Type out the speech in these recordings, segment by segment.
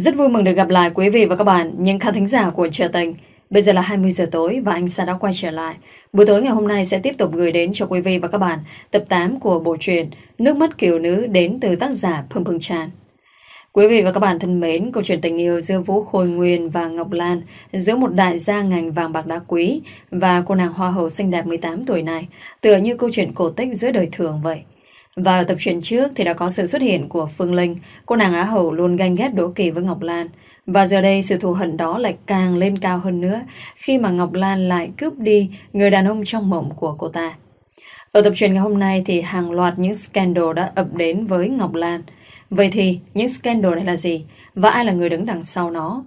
Rất vui mừng được gặp lại quý vị và các bạn, những khán thính giả của Trở Tình. Bây giờ là 20 giờ tối và anh Sa đã quay trở lại. Buổi tối ngày hôm nay sẽ tiếp tục gửi đến cho quý vị và các bạn tập 8 của bộ truyện Nước mắt kiều nữ đến từ tác giả Phương Phương Tràn. Quý vị và các bạn thân mến, câu chuyện tình yêu giữa Vũ Khôi Nguyên và Ngọc Lan, giữa một đại gia ngành vàng bạc đá quý và cô nàng hoa hậu xinh đẹp 18 tuổi này, tựa như câu chuyện cổ tích giữa đời thường vậy. Và ở tập truyện trước thì đã có sự xuất hiện của Phương Linh, cô nàng Á Hậu luôn ganh ghét đố kỳ với Ngọc Lan. Và giờ đây sự thù hận đó lại càng lên cao hơn nữa khi mà Ngọc Lan lại cướp đi người đàn ông trong mộng của cô ta. Ở tập truyện ngày hôm nay thì hàng loạt những scandal đã ập đến với Ngọc Lan. Vậy thì những scandal này là gì? Và ai là người đứng đằng sau nó?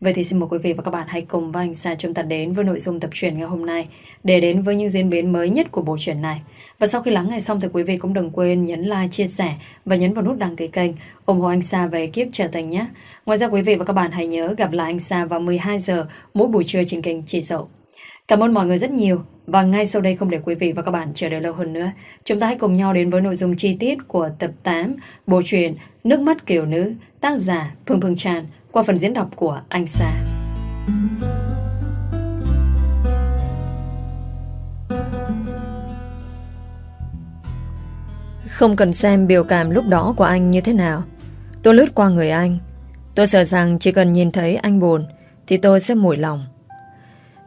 Vậy thì xin mời quý vị và các bạn hãy cùng với anh Sa chúng ta đến với nội dung tập truyện ngày hôm nay để đến với những diễn biến mới nhất của bộ truyện này. Và sau khi lắng nghe xong thì quý vị cũng đừng quên nhấn like, chia sẻ và nhấn vào nút đăng ký kênh ủng hộ anh Sa về kiếp trở thành nhé. Ngoài ra quý vị và các bạn hãy nhớ gặp lại anh Sa vào 12 giờ mỗi buổi trưa trên kênh Chỉ Sậu. Cảm ơn mọi người rất nhiều và ngay sau đây không để quý vị và các bạn chờ đợi lâu hơn nữa, chúng ta hãy cùng nhau đến với nội dung chi tiết của tập 8 bộ truyện Nước mắt kiểu nữ, tác giả Phương Phương Tràn qua phần diễn đọc của anh Sa. Không cần xem biểu cảm lúc đó của anh như thế nào. Tôi lướt qua người anh. Tôi sợ rằng chỉ cần nhìn thấy anh buồn, Thì tôi sẽ mủi lòng.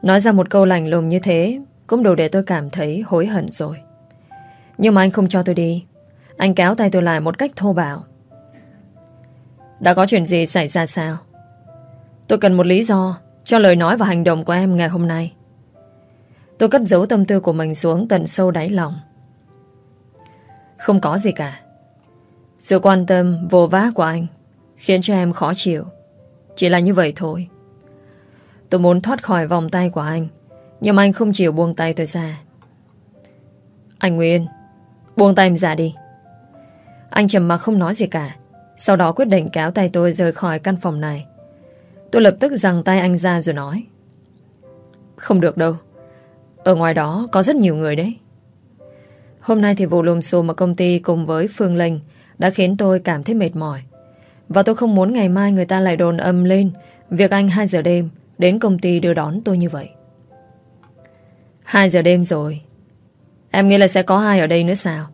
Nói ra một câu lành lùng như thế, Cũng đủ để tôi cảm thấy hối hận rồi. Nhưng mà anh không cho tôi đi. Anh kéo tay tôi lại một cách thô bạo. Đã có chuyện gì xảy ra sao? Tôi cần một lý do Cho lời nói và hành động của em ngày hôm nay. Tôi cất giấu tâm tư của mình xuống tận sâu đáy lòng. Không có gì cả. Sự quan tâm vô vã của anh Khiến cho em khó chịu. Chỉ là như vậy thôi. Tôi muốn thoát khỏi vòng tay của anh, Nhưng anh không chịu buông tay tôi ra. Anh Nguyên, Buông tay em ra đi. Anh trầm mặc không nói gì cả, Sau đó quyết định kéo tay tôi rời khỏi căn phòng này. Tôi lập tức giằng tay anh ra rồi nói. Không được đâu. Ở ngoài đó có rất nhiều người đấy. Hôm nay thì vụ lùm xùm ở công ty cùng với Phương Linh đã khiến tôi cảm thấy mệt mỏi. Và tôi không muốn ngày mai người ta lại đồn âm lên việc anh 2 giờ đêm đến công ty đưa đón tôi như vậy. 2 giờ đêm rồi. Em nghĩ là sẽ có ai ở đây nữa sao?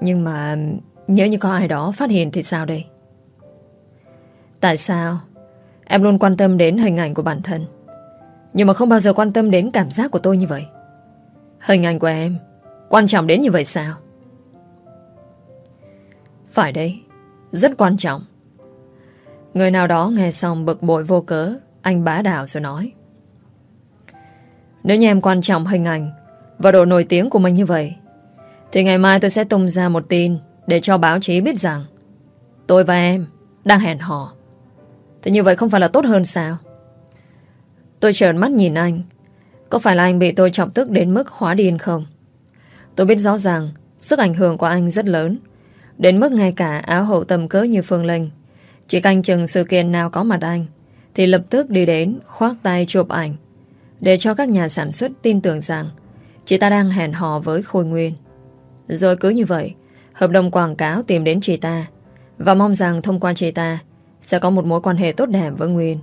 Nhưng mà nhớ như có ai đó phát hiện thì sao đây? Tại sao Em luôn quan tâm đến hình ảnh của bản thân Nhưng mà không bao giờ quan tâm đến cảm giác của tôi như vậy Hình ảnh của em Quan trọng đến như vậy sao? Phải đấy, Rất quan trọng. Người nào đó nghe xong bực bội vô cớ, Anh bá đạo rồi nói. Nếu như em quan trọng hình ảnh Và độ nổi tiếng của mình như vậy, Thì ngày mai tôi sẽ tung ra một tin Để cho báo chí biết rằng Tôi và em đang hẹn hò. Thế như vậy không phải là tốt hơn sao? Tôi trợn mắt nhìn anh. Có phải là anh bị tôi chọc tức đến mức hóa điên không? Tôi biết rõ ràng Sức ảnh hưởng của anh rất lớn. Đến mức ngay cả áo hậu tầm cỡ như Phương Linh Chỉ canh chừng sự kiện nào có mặt anh Thì lập tức đi đến Khoác tay chụp ảnh. Để cho các nhà sản xuất tin tưởng rằng Chị ta đang hẹn hò với Khôi Nguyên. Rồi cứ như vậy Hợp đồng quảng cáo tìm đến chị ta Và mong rằng thông qua chị ta sẽ có một mối quan hệ tốt đẹp với Nguyên.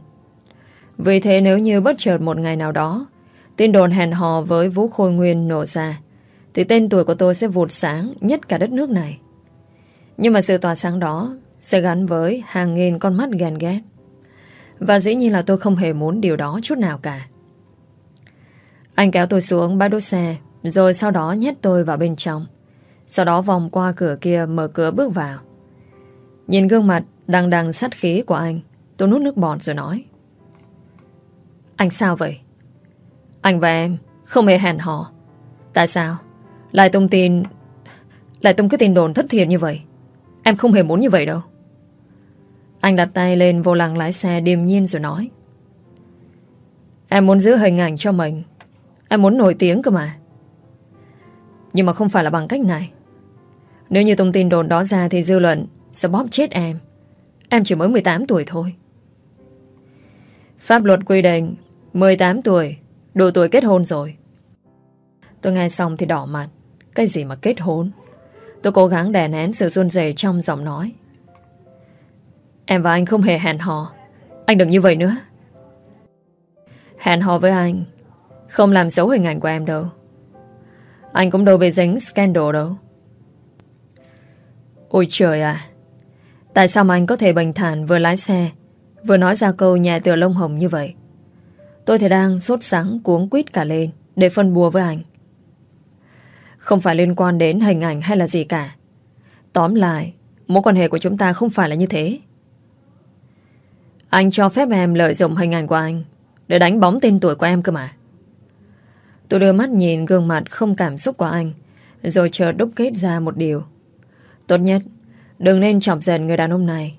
Vì thế nếu như bất chợt một ngày nào đó, tin đồn hẹn hò với Vũ Khôi Nguyên nổ ra, thì tên tuổi của tôi sẽ vụt sáng nhất cả đất nước này. Nhưng mà sự tỏa sáng đó sẽ gắn với hàng nghìn con mắt ghen ghét. Và dĩ nhiên là tôi không hề muốn điều đó chút nào cả. Anh kéo tôi xuống bãi đỗ xe, rồi sau đó nhét tôi vào bên trong. Sau đó vòng qua cửa kia mở cửa bước vào. Nhìn gương mặt đang đằng sát khí của anh Tôi nuốt nước bọt rồi nói Anh sao vậy Anh và em không hề hẹn hò Tại sao lại tung tin, Lại tung cái tin đồn thất thiệt như vậy. Em không hề muốn như vậy đâu. Anh đặt tay lên vô lăng lái xe điềm nhiên rồi nói. Em muốn giữ hình ảnh cho mình. Em muốn nổi tiếng cơ mà. Nhưng mà không phải là bằng cách này. Nếu như tung tin đồn đó ra Thì dư luận sẽ bóp chết em. Em chỉ mới 18 tuổi thôi. Pháp luật quy định 18 tuổi Đủ tuổi kết hôn rồi. Tôi nghe xong thì đỏ mặt. Cái gì mà kết hôn? Tôi cố gắng đè nén sự run rẩy trong giọng nói. Em và anh không hề hẹn hò. Anh đừng như vậy nữa. Hẹn hò với anh Không làm xấu hình ảnh của em đâu. Anh cũng đâu bị dính scandal đâu. Ôi trời à Tại sao mà anh có thể bình thản vừa lái xe, Vừa nói ra câu nhà tựa lông hồng như vậy? Tôi thì đang sốt sáng cuống quýt cả lên Để phân bùa với anh. Không phải liên quan đến hình ảnh hay là gì cả. Tóm lại, Mối quan hệ của chúng ta không phải là như thế. Anh cho phép em lợi dụng hình ảnh của anh Để đánh bóng tên tuổi của em cơ mà. Tôi đưa mắt nhìn gương mặt không cảm xúc của anh, Rồi chờ đúc kết ra một điều. Tốt nhất, Đừng nên chọc giận người đàn ông này,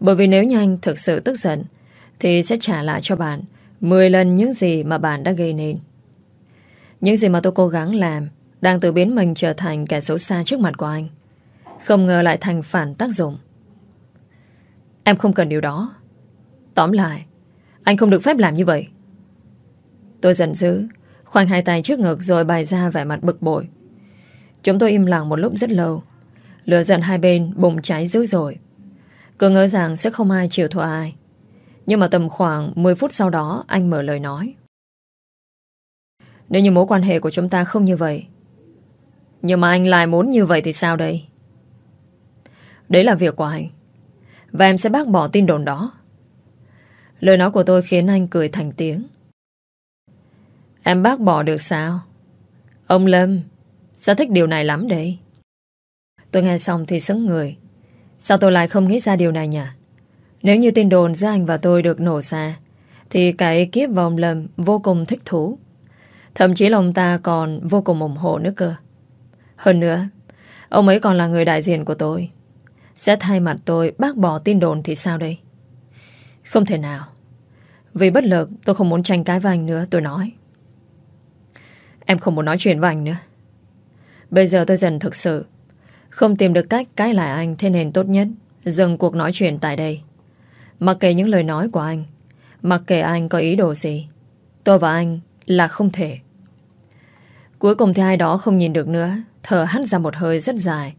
Bởi vì nếu như anh thực sự tức giận, Thì sẽ trả lại cho bạn 10 lần những gì mà bạn đã gây nên. Những gì mà tôi cố gắng làm đang tự biến mình trở thành kẻ xấu xa trước mặt của anh. Không ngờ lại thành phản tác dụng. Em không cần điều đó. Tóm lại, Anh không được phép làm như vậy. Tôi giận dữ, Khoanh hai tay trước ngực rồi bày ra vẻ mặt bực bội. Chúng tôi im lặng một lúc rất lâu. Lửa giận hai bên bùng cháy dữ dội. Cứ ngỡ rằng sẽ không ai chịu thua ai. Nhưng mà tầm khoảng 10 phút sau đó, Anh mở lời nói. Nếu như mối quan hệ của chúng ta không như vậy nhưng mà anh lại muốn như vậy thì sao đây? Đấy là việc của anh. Và em sẽ bác bỏ tin đồn đó. Lời nói của tôi khiến anh cười thành tiếng. Em bác bỏ được sao? Ông Lâm Sao thích điều này lắm đấy? Tôi nghe xong thì sững người. Sao tôi lại không nghĩ ra điều này nhỉ? Nếu như tin đồn giữa anh và tôi được nổ ra, Thì cả kiếp và ông Lâm Vô cùng thích thú. Thậm chí là ông ta còn vô cùng ủng hộ nữa cơ. Hơn nữa, Ông ấy còn là người đại diện của tôi. Sẽ thay mặt tôi, bác bỏ tin đồn thì sao đây? Không thể nào. Vì bất lực, tôi không muốn tranh cãi với anh nữa, Tôi nói. Em không muốn nói chuyện với anh nữa. Bây giờ tôi dần thực sự không tìm được cách cãi lại anh, Thế nên tốt nhất Dừng cuộc nói chuyện tại đây. Mặc kệ những lời nói của anh, Mặc kệ anh có ý đồ gì, Tôi và anh là không thể. Cuối cùng thì ai đó không nhìn được nữa. Thở hắt ra một hơi rất dài.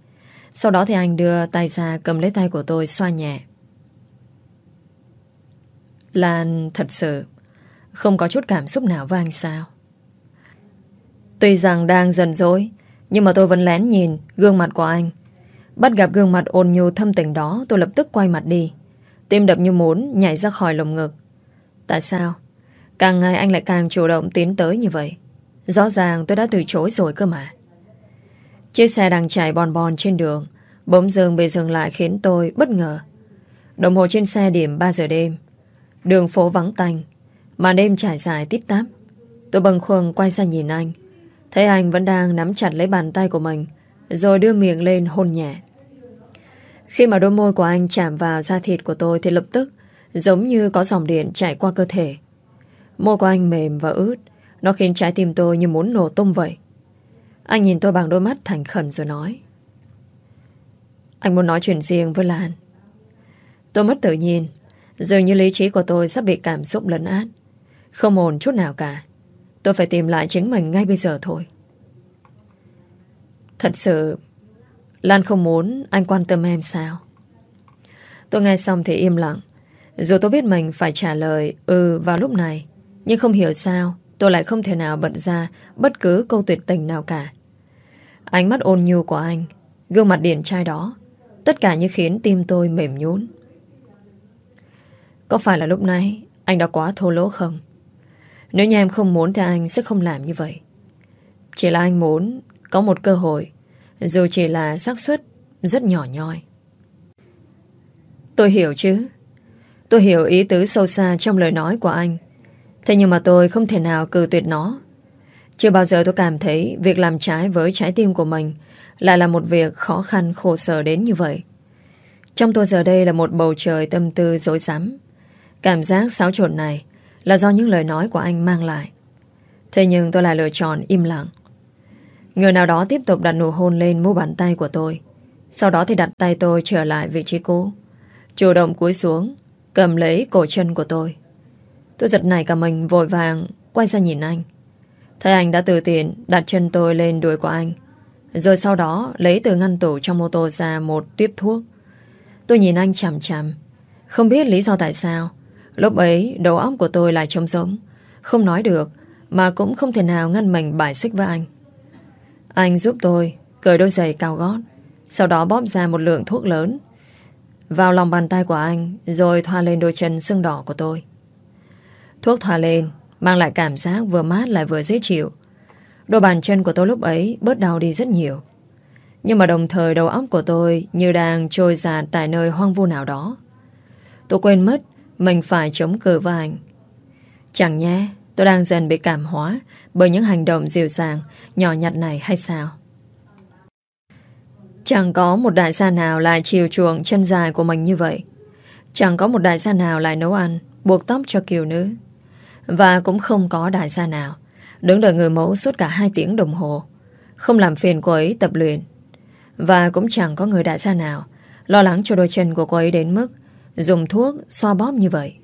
Sau đó thì anh đưa tay ra Cầm lấy tay của tôi xoa nhẹ. Lan, thật sự, Không có chút cảm xúc nào với anh sao? Tuy rằng đang dần dối nhưng mà tôi vẫn lén nhìn gương mặt của anh. Bắt gặp gương mặt ôn nhu thâm tình đó, Tôi lập tức quay mặt đi. Tim đập như muốn nhảy ra khỏi lồng ngực. Tại sao? Càng ngày anh lại càng chủ động tiến tới như vậy. Rõ ràng tôi đã từ chối rồi cơ mà. Chiếc xe đang chạy bòn bòn trên đường. Bỗng dừng bị dừng lại khiến tôi bất ngờ. Đồng hồ trên xe điểm 3 giờ đêm. Đường phố vắng tanh. Mà đêm trải dài tít tắp. Tôi bâng khuâng quay ra nhìn anh. Thấy anh vẫn đang nắm chặt lấy bàn tay của mình, Rồi đưa miệng lên hôn nhẹ. Khi mà đôi môi của anh chạm vào da thịt của tôi Thì lập tức, Giống như có dòng điện chạy qua cơ thể. Môi của anh mềm và ướt. Nó khiến trái tim tôi như muốn nổ tung vậy. Anh nhìn tôi bằng đôi mắt thành khẩn rồi nói. Anh muốn nói chuyện riêng với Lan. Tôi mất tự nhiên. Dường như lý trí của tôi sắp bị cảm xúc lấn át. Không ổn chút nào cả. Tôi phải tìm lại chính mình ngay bây giờ thôi. Thật sự, Lan không muốn anh quan tâm em sao? Tôi nghe xong thì im lặng. Dù tôi biết mình phải trả lời Ừ vào lúc này, Nhưng không hiểu sao Tôi lại không thể nào bật ra Bất cứ câu tuyệt tình nào cả Ánh mắt ôn nhu của anh Gương mặt điển trai đó Tất cả như khiến tim tôi mềm nhún Có phải là lúc nãy Anh đã quá thô lỗ không nếu như em không muốn thì anh sẽ không làm như vậy. Chỉ là anh muốn có một cơ hội, dù chỉ là xác suất rất nhỏ nhoi. Tôi hiểu chứ. Tôi hiểu ý tứ sâu xa trong lời nói của anh. Thế nhưng mà tôi không thể nào cử tuyệt nó. Chưa bao giờ tôi cảm thấy việc làm trái với trái tim của mình lại là một việc khó khăn khổ sở đến như vậy. Trong tôi giờ đây là một bầu trời tâm tư dối rắm Cảm giác xáo trộn này là do những lời nói của anh mang lại. Thế nhưng tôi lại lựa chọn im lặng. Người nào đó tiếp tục đặt nụ hôn lên mu bàn tay của tôi. Sau đó thì đặt tay tôi trở lại vị trí cũ. Chủ động cúi xuống, cầm lấy cổ chân của tôi. Tôi giật nảy cả mình, vội vàng, quay ra nhìn anh. Thấy anh đã từ tiền, đặt chân tôi lên đuôi của anh. Rồi sau đó, lấy từ ngăn tủ trong mô tô ra một tuyếp thuốc. Tôi nhìn anh chằm chằm. Không biết lý do tại sao Lúc ấy, đầu óc của tôi lại trống giống Không nói được, Mà cũng không thể nào ngăn mình bài xích với anh Anh giúp tôi, Cởi đôi giày cao gót Sau đó bóp ra một lượng thuốc lớn Vào lòng bàn tay của anh, Rồi thoa lên đôi chân sưng đỏ của tôi Thuốc thoa lên Mang lại cảm giác vừa mát lại vừa dễ chịu. Đôi bàn chân của tôi lúc ấy Bớt đau đi rất nhiều. Nhưng mà đồng thời đầu óc của tôi Như đang trôi dạt tại nơi hoang vu nào đó. Tôi quên mất Mình phải chống cự với anh. Chẳng nhé Tôi đang dần bị cảm hóa Bởi những hành động dịu dàng Nhỏ nhặt này hay sao? Chẳng có một đại gia nào lại chiều chuộng chân dài của mình như vậy. Chẳng có một đại gia nào lại nấu ăn, buộc tóc cho kiều nữ. Và cũng không có đại gia nào đứng đợi người mẫu suốt cả hai tiếng đồng hồ. Không làm phiền cô ấy tập luyện. Và cũng chẳng có người đại gia nào lo lắng cho đôi chân của cô ấy đến mức dùng thuốc xoa bóp như vậy.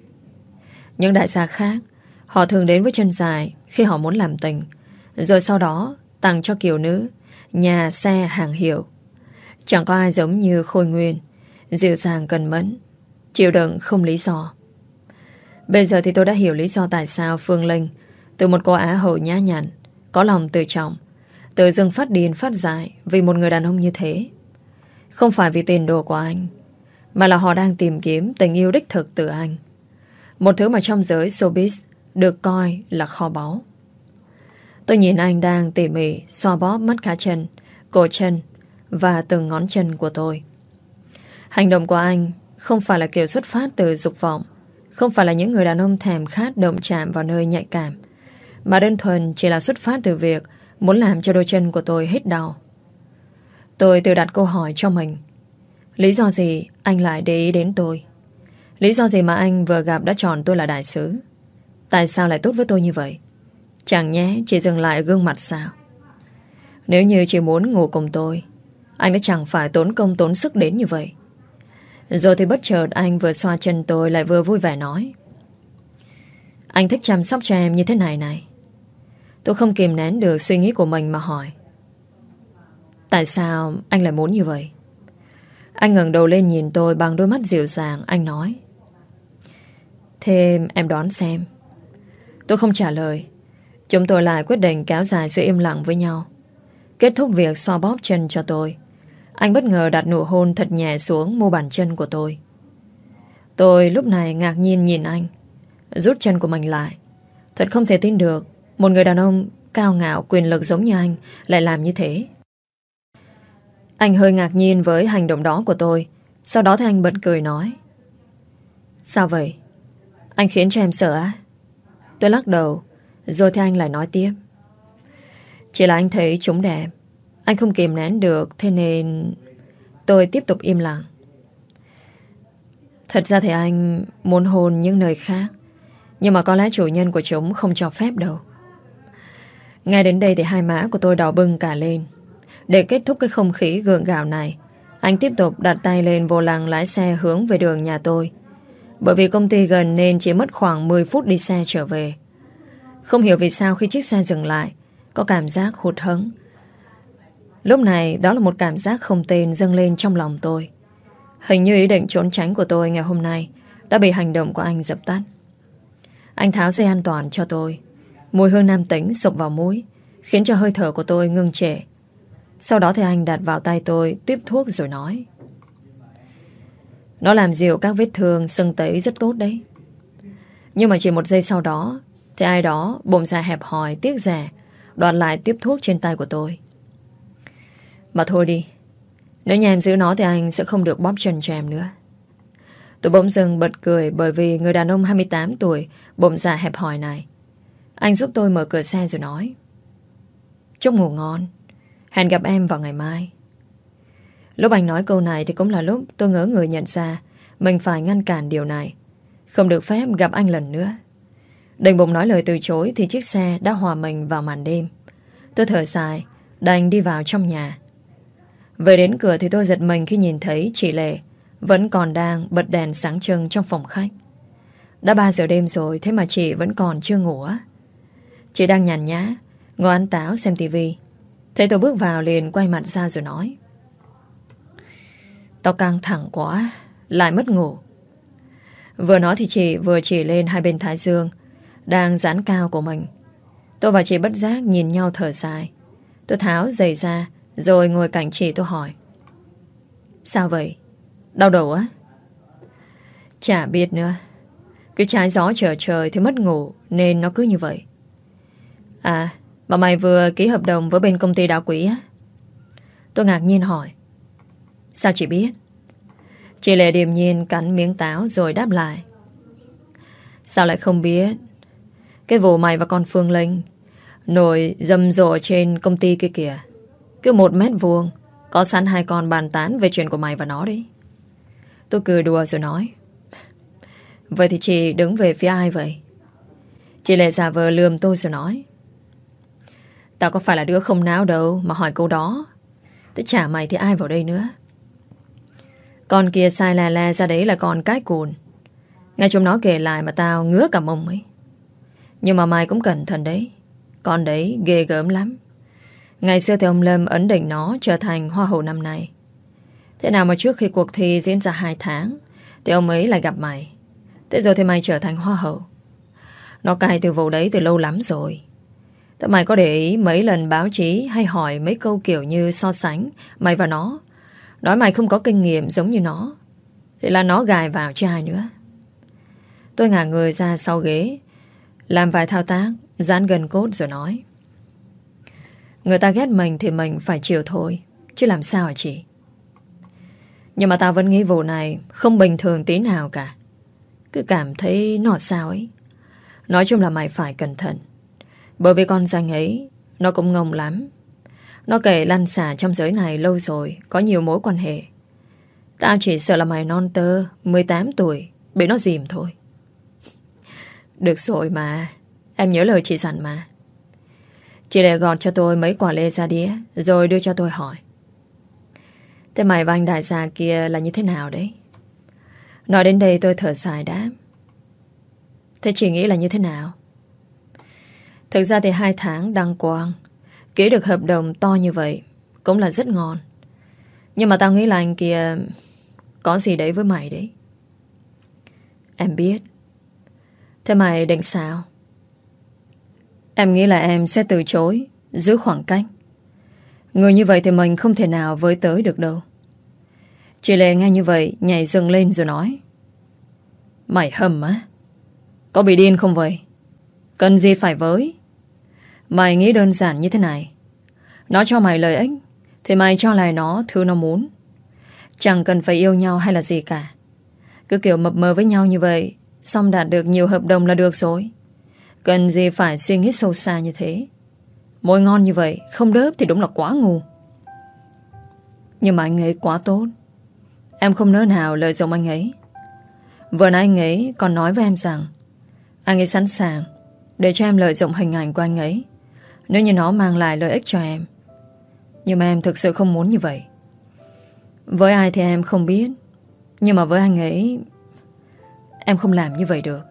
Những đại gia khác, họ thường đến với chân dài khi họ muốn làm tình, rồi sau đó tặng cho kiều nữ nhà xe hàng hiệu Chẳng có ai giống như Khôi Nguyên Dịu dàng cần mẫn Chịu đựng không lý do Bây giờ thì tôi đã hiểu lý do tại sao Phương Linh Từ một cô Á hậu nhã nhặn Có lòng tự trọng Tự dưng phát điên phát dại Vì một người đàn ông như thế. Không phải vì tiền đồ của anh Mà là họ đang tìm kiếm tình yêu đích thực từ anh. Một thứ mà trong giới showbiz Được coi là kho báu. Tôi nhìn anh đang tỉ mỉ Xoa bóp mắt cá chân Cổ chân và từng ngón chân của tôi. Hành động của anh không phải là kiểu xuất phát từ dục vọng, không phải là những người đàn ông thèm khát động chạm vào nơi nhạy cảm, mà đơn thuần chỉ là xuất phát từ việc muốn làm cho đôi chân của tôi hết đau. Tôi tự đặt câu hỏi cho mình. Lý do gì anh lại để ý đến tôi? Lý do gì mà anh vừa gặp đã chọn tôi là đại sứ? Tại sao lại tốt với tôi như vậy? Chẳng nhé chỉ dừng lại gương mặt sao? Nếu như chỉ muốn ngủ cùng tôi anh đã chẳng phải tốn công tốn sức đến như vậy rồi thì bất chợt anh vừa xoa chân tôi lại vừa vui vẻ nói. Anh thích chăm sóc cho em như thế này này. Tôi không kìm nén được suy nghĩ của mình mà hỏi. Tại sao anh lại muốn như vậy? Anh ngẩng đầu lên nhìn tôi bằng đôi mắt dịu dàng, Anh nói. Thêm em đoán xem. Tôi không trả lời. Chúng tôi lại quyết định kéo dài sự im lặng với nhau. Kết thúc việc xoa bóp chân cho tôi anh bất ngờ đặt nụ hôn thật nhẹ xuống mu bàn chân của tôi. Tôi lúc này ngạc nhiên nhìn anh. Rút chân của mình lại. Thật không thể tin được, một người đàn ông cao ngạo, quyền lực giống như anh lại làm như thế. Anh hơi ngạc nhiên với hành động đó của tôi. Sau đó thì anh bật cười nói. Sao vậy? Anh khiến cho em sợ á? Tôi lắc đầu. Rồi thì anh lại nói tiếp. Chỉ là anh thấy chúng đẹp. Anh không kìm nén được, Thế nên tôi tiếp tục im lặng. Thật ra thì anh muốn hôn những nơi khác, Nhưng mà có lẽ chủ nhân của chúng không cho phép đâu. Ngay đến đây thì hai má của tôi đỏ bừng cả lên. Để kết thúc cái không khí gượng gạo này, Anh tiếp tục đặt tay lên vô lăng lái xe hướng về đường nhà tôi. Bởi vì công ty gần nên chỉ mất khoảng 10 phút đi xe trở về. Không hiểu vì sao khi chiếc xe dừng lại, Có cảm giác hụt hẫng. Lúc này đó là một cảm giác không tên dâng lên trong lòng tôi. Hình như ý định trốn tránh của tôi ngày hôm nay đã bị hành động của anh dập tắt. Anh tháo dây an toàn cho tôi. Mùi hương nam tính sộc vào mũi, khiến cho hơi thở của tôi ngưng trệ. Sau đó thì anh đặt vào tay tôi tiếp thuốc rồi nói. Nó làm dịu các vết thương sưng tấy rất tốt đấy. Nhưng mà chỉ một giây sau đó thì ai đó bụng ra hẹp hòi tiếc rẻ đoạt lại tiếp thuốc trên tay của tôi. Mà thôi đi. Nếu nhà em giữ nó thì anh sẽ không được bóp chân cho em nữa. Tôi bỗng dưng bật cười Bởi vì người đàn ông 28 tuổi Bụng già hẹp hòi này. Anh giúp tôi mở cửa xe rồi nói. Chúc ngủ ngon. Hẹn gặp em vào ngày mai. Lúc anh nói câu này thì cũng là lúc tôi ngỡ người nhận ra Mình phải ngăn cản điều này. Không được phép gặp anh lần nữa. Đành bụng nói lời từ chối Thì chiếc xe đã hòa mình vào màn đêm. Tôi thở dài, Đành đi vào trong nhà về đến cửa thì tôi giật mình khi nhìn thấy chị Lệ vẫn còn đang bật đèn sáng trưng trong phòng khách. Đã 3 giờ đêm rồi thế mà chị vẫn còn chưa ngủ á. Chị đang nhàn nhã, ngồi ăn táo xem tivi. Thấy tôi bước vào liền quay mặt ra rồi nói. Tao căng thẳng quá, lại mất ngủ. Vừa nói thì chị vừa chỉ lên hai bên thái dương Đang dán cao của mình Tôi và chị bất giác nhìn nhau thở dài Tôi tháo giày ra rồi ngồi cạnh chị tôi hỏi. Sao vậy? Đau đầu á? Chả biết nữa. Cái trái gió trở trời thì mất ngủ, Nên nó cứ như vậy. À Mà mày vừa ký hợp đồng với bên công ty đá quý á. Tôi ngạc nhiên hỏi. Sao chị biết? Chị Lệ điềm nhiên cắn miếng táo rồi đáp lại. Sao lại không biết? Cái vụ mày và con Phương Linh Nổi dâm rộ trên công ty kia kìa. Cứ một mét vuông, Có sẵn hai con bàn tán về chuyện của mày và nó đi. Tôi cười đùa rồi nói, Vậy thì chị đứng về phía ai vậy? Chị lại giả vờ lườm tôi rồi nói, Tao có phải là đứa không náo đâu Mà hỏi câu đó. Tức trả mày thì ai vào đây nữa? Con kia sai là la ra đấy là con cái cùn. Ngay chúng nó kể lại mà tao ngứa cả mông ấy. Nhưng mà mày cũng cẩn thận đấy, Con đấy ghê gớm lắm. Ngày xưa thì ông Lâm ấn định nó trở thành hoa hậu năm nay Thế nào mà trước khi cuộc thi diễn ra 2 tháng Thì ông ấy lại gặp mày Thế rồi thì mày trở thành hoa hậu Nó cài từ vụ đấy từ lâu lắm rồi Thế mày có để ý mấy lần báo chí hay hỏi mấy câu kiểu như so sánh mày và nó. Nói mày không có kinh nghiệm giống như nó. Thì là nó gài vào cho ai nữa. Tôi ngả người ra sau ghế, làm vài thao tác, dán gần cốt rồi nói. Người ta ghét mình thì mình phải chịu thôi, chứ làm sao hả chị? Nhưng mà tao vẫn nghĩ vụ này không bình thường tí nào cả. Cứ cảm thấy nó sao ấy. Nói chung là mày phải cẩn thận. Bởi vì con danh ấy Nó cũng ngông lắm Nó kể lăn xả trong giới này lâu rồi Có nhiều mối quan hệ Tao chỉ sợ là mày non tơ 18 tuổi Bị nó dìm thôi Được rồi mà Em nhớ lời chị dặn mà Chị để gọt cho tôi mấy quả lê ra đĩa, Rồi đưa cho tôi hỏi. Thế mày và anh đại gia kia là như thế nào đấy? Nói đến đây tôi thở dài đáp. Thế chị nghĩ là như thế nào? Thực ra thì hai tháng đăng quang, Ký được hợp đồng to như vậy Cũng là rất ngon. Nhưng mà tao nghĩ là anh kia Có gì đấy với mày đấy. Em biết. Thế mày định sao? Em nghĩ là em sẽ từ chối, Giữ khoảng cách. Người như vậy thì mình không thể nào với tới được đâu. Chị Lê nghe như vậy, Nhảy dừng lên rồi nói. Mày hầm á? Có bị điên không vậy? Cần gì phải với? Mày nghĩ đơn giản như thế này. Nó cho mày lợi ích, Thì mày cho lại nó thứ nó muốn. Chẳng cần phải yêu nhau hay là gì cả. Cứ kiểu mập mờ với nhau như vậy, Xong đạt được nhiều hợp đồng là được rồi. Cần gì phải suy nghĩ sâu xa như thế? Môi ngon như vậy, Không đớp thì đúng là quá ngu. Nhưng mà anh ấy quá tốt. Em không nỡ nào lợi dụng anh ấy. Vừa nãy anh ấy còn nói với em rằng, Anh ấy sẵn sàng Để cho em lợi dụng hình ảnh của anh ấy nếu như nó mang lại lợi ích cho em. Nhưng mà em thực sự không muốn như vậy. Với ai thì em không biết, Nhưng mà với anh ấy, Em không làm như vậy được.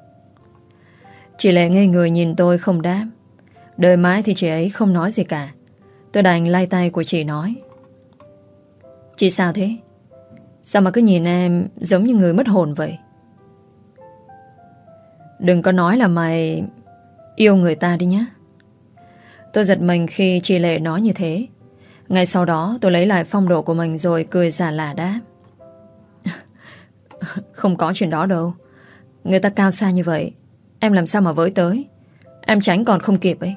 Chị Lệ ngây người nhìn tôi không đáp Đợi mãi thì chị ấy không nói gì cả Tôi đành lay tay của chị nói Chị sao thế? Sao mà cứ nhìn em giống như người mất hồn vậy? Đừng có nói là mày yêu người ta đi nhé. Tôi giật mình khi chị Lệ nói như thế Ngay sau đó tôi lấy lại phong độ của mình Rồi cười giả lả đáp Không có chuyện đó đâu Người ta cao xa như vậy Em làm sao mà với tới? Em tránh còn không kịp ấy.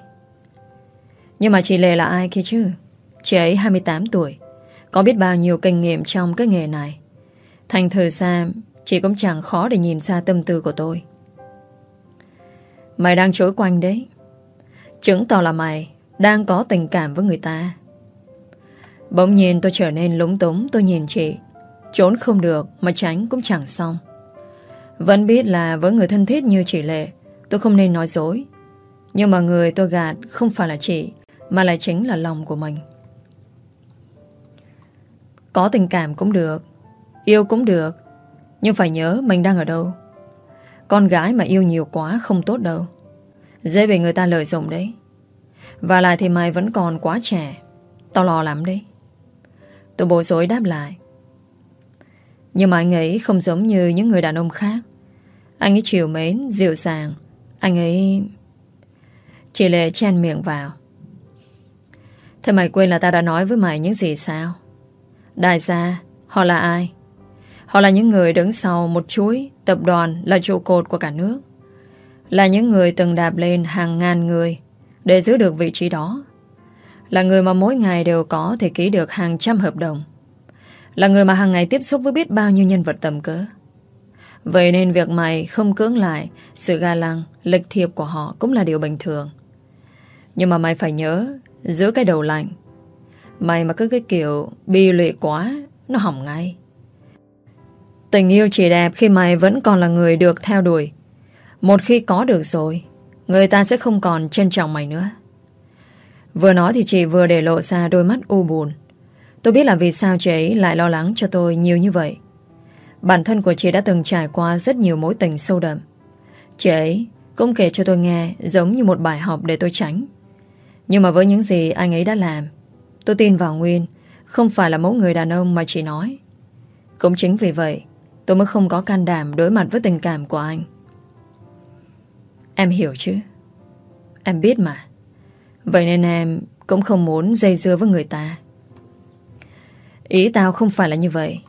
Nhưng mà chị Lê là ai kia chứ? Chị ấy 28 tuổi. Có biết bao nhiêu kinh nghiệm trong cái nghề này. Thành thời gian Chị cũng chẳng khó để nhìn ra tâm tư của tôi. Mày đang chối quanh đấy. Chứng tỏ là mày Đang có tình cảm với người ta. Bỗng nhiên tôi trở nên lúng túng, Tôi nhìn chị. Trốn không được mà tránh cũng chẳng xong. Vẫn biết là với người thân thiết như chị Lệ, Tôi không nên nói dối. Nhưng mà người tôi gạt không phải là chị, Mà lại chính là lòng của mình. Có tình cảm cũng được, Yêu cũng được, Nhưng phải nhớ mình đang ở đâu. Con gái mà yêu nhiều quá không tốt đâu. Dễ bị người ta lợi dụng đấy. Và lại thì mày vẫn còn quá trẻ, Tao lo lắm đấy. Tôi bối rối đáp lại. Nhưng mà anh ấy không giống như những người đàn ông khác. Anh ấy chiều mến, dịu dàng Anh ấy... Chị Lệ chen miệng vào Thế mày quên là tao đã nói với mày những gì sao? Đại gia, họ là ai? Họ là những người đứng sau một chuỗi tập đoàn là trụ cột của cả nước. Là những người từng đạp lên hàng ngàn người để giữ được vị trí đó. Là người mà mỗi ngày đều có thể ký được hàng trăm hợp đồng. Là người mà hàng ngày tiếp xúc với biết bao nhiêu nhân vật tầm cỡ. Vậy nên việc mày không cưỡng lại sự ga lăng, lịch thiệp của họ cũng là điều bình thường. Nhưng mà mày phải nhớ Giữ cái đầu lạnh. Mày mà cứ cái kiểu bi lụy quá Nó hỏng ngay. Tình yêu chỉ đẹp khi mày vẫn còn là người được theo đuổi. Một khi có được rồi Người ta sẽ không còn trân trọng mày nữa. Vừa nói thì chị vừa để lộ ra đôi mắt u buồn. Tôi biết là vì sao chị ấy lại lo lắng cho tôi nhiều như vậy. Bản thân của chị đã từng trải qua rất nhiều mối tình sâu đậm. Chị ấy cũng kể cho tôi nghe giống như một bài học để tôi tránh. Nhưng mà với những gì anh ấy đã làm, Tôi tin vào Nguyên Không phải là mẫu người đàn ông mà chị nói. Cũng chính vì vậy, Tôi mới không có can đảm đối mặt với tình cảm của anh. Em hiểu chứ? Em biết mà. Vậy nên em cũng không muốn dây dưa với người ta. Ý tao không phải là như vậy.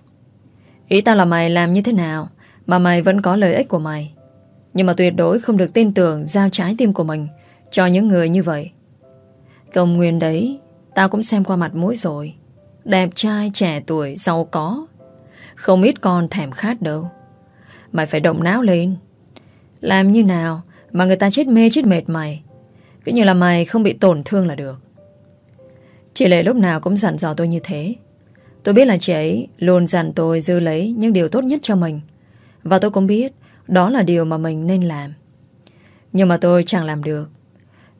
Ý tao là mày làm như thế nào Mà mày vẫn có lợi ích của mày? Nhưng mà tuyệt đối không được tin tưởng Giao trái tim của mình Cho những người như vậy. Công nguyên đấy Tao cũng xem qua mặt mũi rồi. Đẹp trai, trẻ tuổi, giàu có. Không ít con thèm khát đâu. Mày phải động não lên. Làm như nào Mà người ta chết mê chết mệt mày? Cứ như là mày không bị tổn thương là được. Chị Lệ lúc nào cũng dặn dò tôi như thế. Tôi biết là chị ấy Luôn dặn tôi dư lấy những điều tốt nhất cho mình Và tôi cũng biết Đó là điều mà mình nên làm Nhưng mà tôi chẳng làm được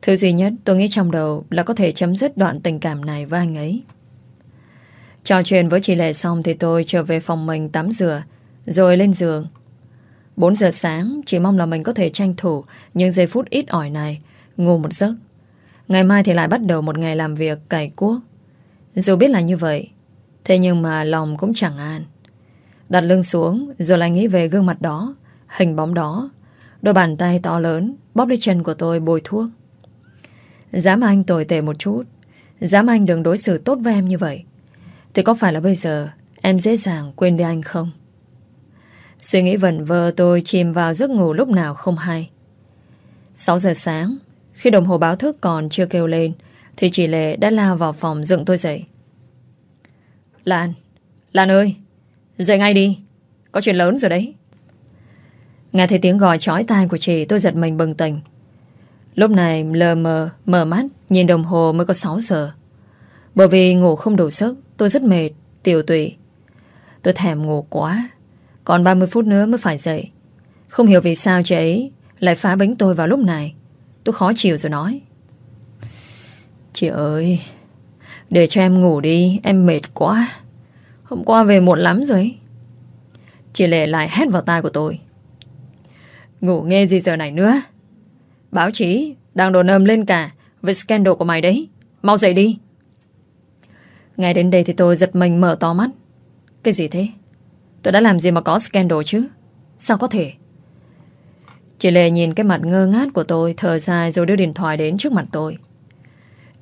Thứ duy nhất tôi nghĩ trong đầu là có thể chấm dứt đoạn tình cảm này với anh ấy. Trò chuyện với chị Lệ xong thì tôi trở về phòng mình tắm rửa, rồi lên giường. 4 giờ sáng, chỉ mong là mình có thể tranh thủ những giây phút ít ỏi này, ngủ một giấc. Ngày mai thì lại bắt đầu một ngày làm việc cày cuốc. Dù biết là như vậy, thế nhưng mà lòng cũng chẳng an. Đặt lưng xuống, rồi lại nghĩ về gương mặt đó, hình bóng đó, đôi bàn tay to lớn bóp lấy chân của tôi bồi thuốc. Dám anh tồi tệ một chút. Dám anh đừng đối xử tốt với em như vậy. Thì có phải là bây giờ Em dễ dàng quên đi anh không? Suy nghĩ vẩn vơ tôi chìm vào giấc ngủ lúc nào không hay. 6 giờ sáng Khi đồng hồ báo thức còn chưa kêu lên Thì chị Lệ đã lao vào phòng dựng tôi dậy. Lan Lan ơi Dậy ngay đi Có chuyện lớn rồi đấy Nghe thấy tiếng gọi chói tai của chị tôi giật mình bừng tỉnh Lúc này lờ mờ, mở mắt, nhìn đồng hồ mới có 6 giờ. Bởi vì ngủ không đủ sức, tôi rất mệt, tiểu tụy. Tôi thèm ngủ quá. Còn 30 phút nữa mới phải dậy. Không hiểu vì sao chị ấy lại phá bánh tôi vào lúc này. Tôi khó chịu rồi nói. Chị ơi, để cho em ngủ đi, em mệt quá. Hôm qua về muộn lắm rồi. Chị Lệ lại hét vào tai của tôi. Ngủ nghe gì giờ này nữa? Báo chí đang đồn ầm lên cả Về scandal của mày đấy Mau dậy đi Ngay đến đây thì tôi giật mình mở to mắt Cái gì thế Tôi đã làm gì mà có scandal chứ Sao có thể Chị Lệ nhìn cái mặt ngơ ngát của tôi Thở dài rồi đưa điện thoại đến trước mặt tôi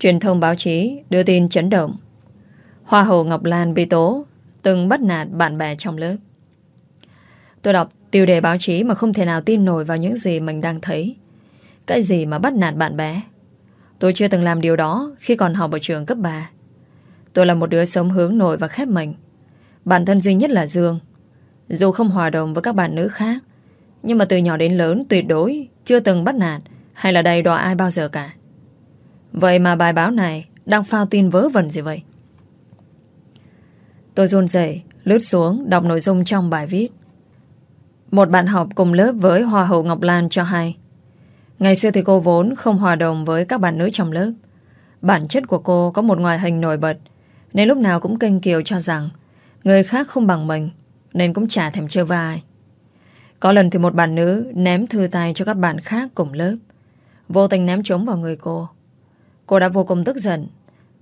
Truyền thông báo chí Đưa tin chấn động. Hoa hậu Ngọc Lan bị tố, Từng bắt nạt bạn bè trong lớp. Tôi đọc tiêu đề báo chí Mà không thể nào tin nổi vào những gì mình đang thấy. Cái gì mà bắt nạt bạn bè? Tôi chưa từng làm điều đó Khi còn học ở trường cấp 3 Tôi là một đứa sống hướng nội và khép mình. Bản thân duy nhất là Dương. Dù không hòa đồng với các bạn nữ khác, Nhưng mà từ nhỏ đến lớn tuyệt đối Chưa từng bắt nạt Hay là đầy đọa ai bao giờ cả. Vậy mà bài báo này Đang phao tin vớ vẩn gì vậy Tôi run rẩy Lướt xuống đọc nội dung trong bài viết Một bạn học cùng lớp với Hoa hậu Ngọc Lan cho hay Ngày xưa thì cô vốn không hòa đồng với các bạn nữ trong lớp. Bản chất của cô có một ngoại hình nổi bật, nên lúc nào cũng kênh kiều cho rằng người khác không bằng mình, nên cũng chả thèm chơi vai. Có lần thì một bạn nữ ném thư tay cho các bạn khác cùng lớp, vô tình ném trống vào người cô. Cô đã vô cùng tức giận,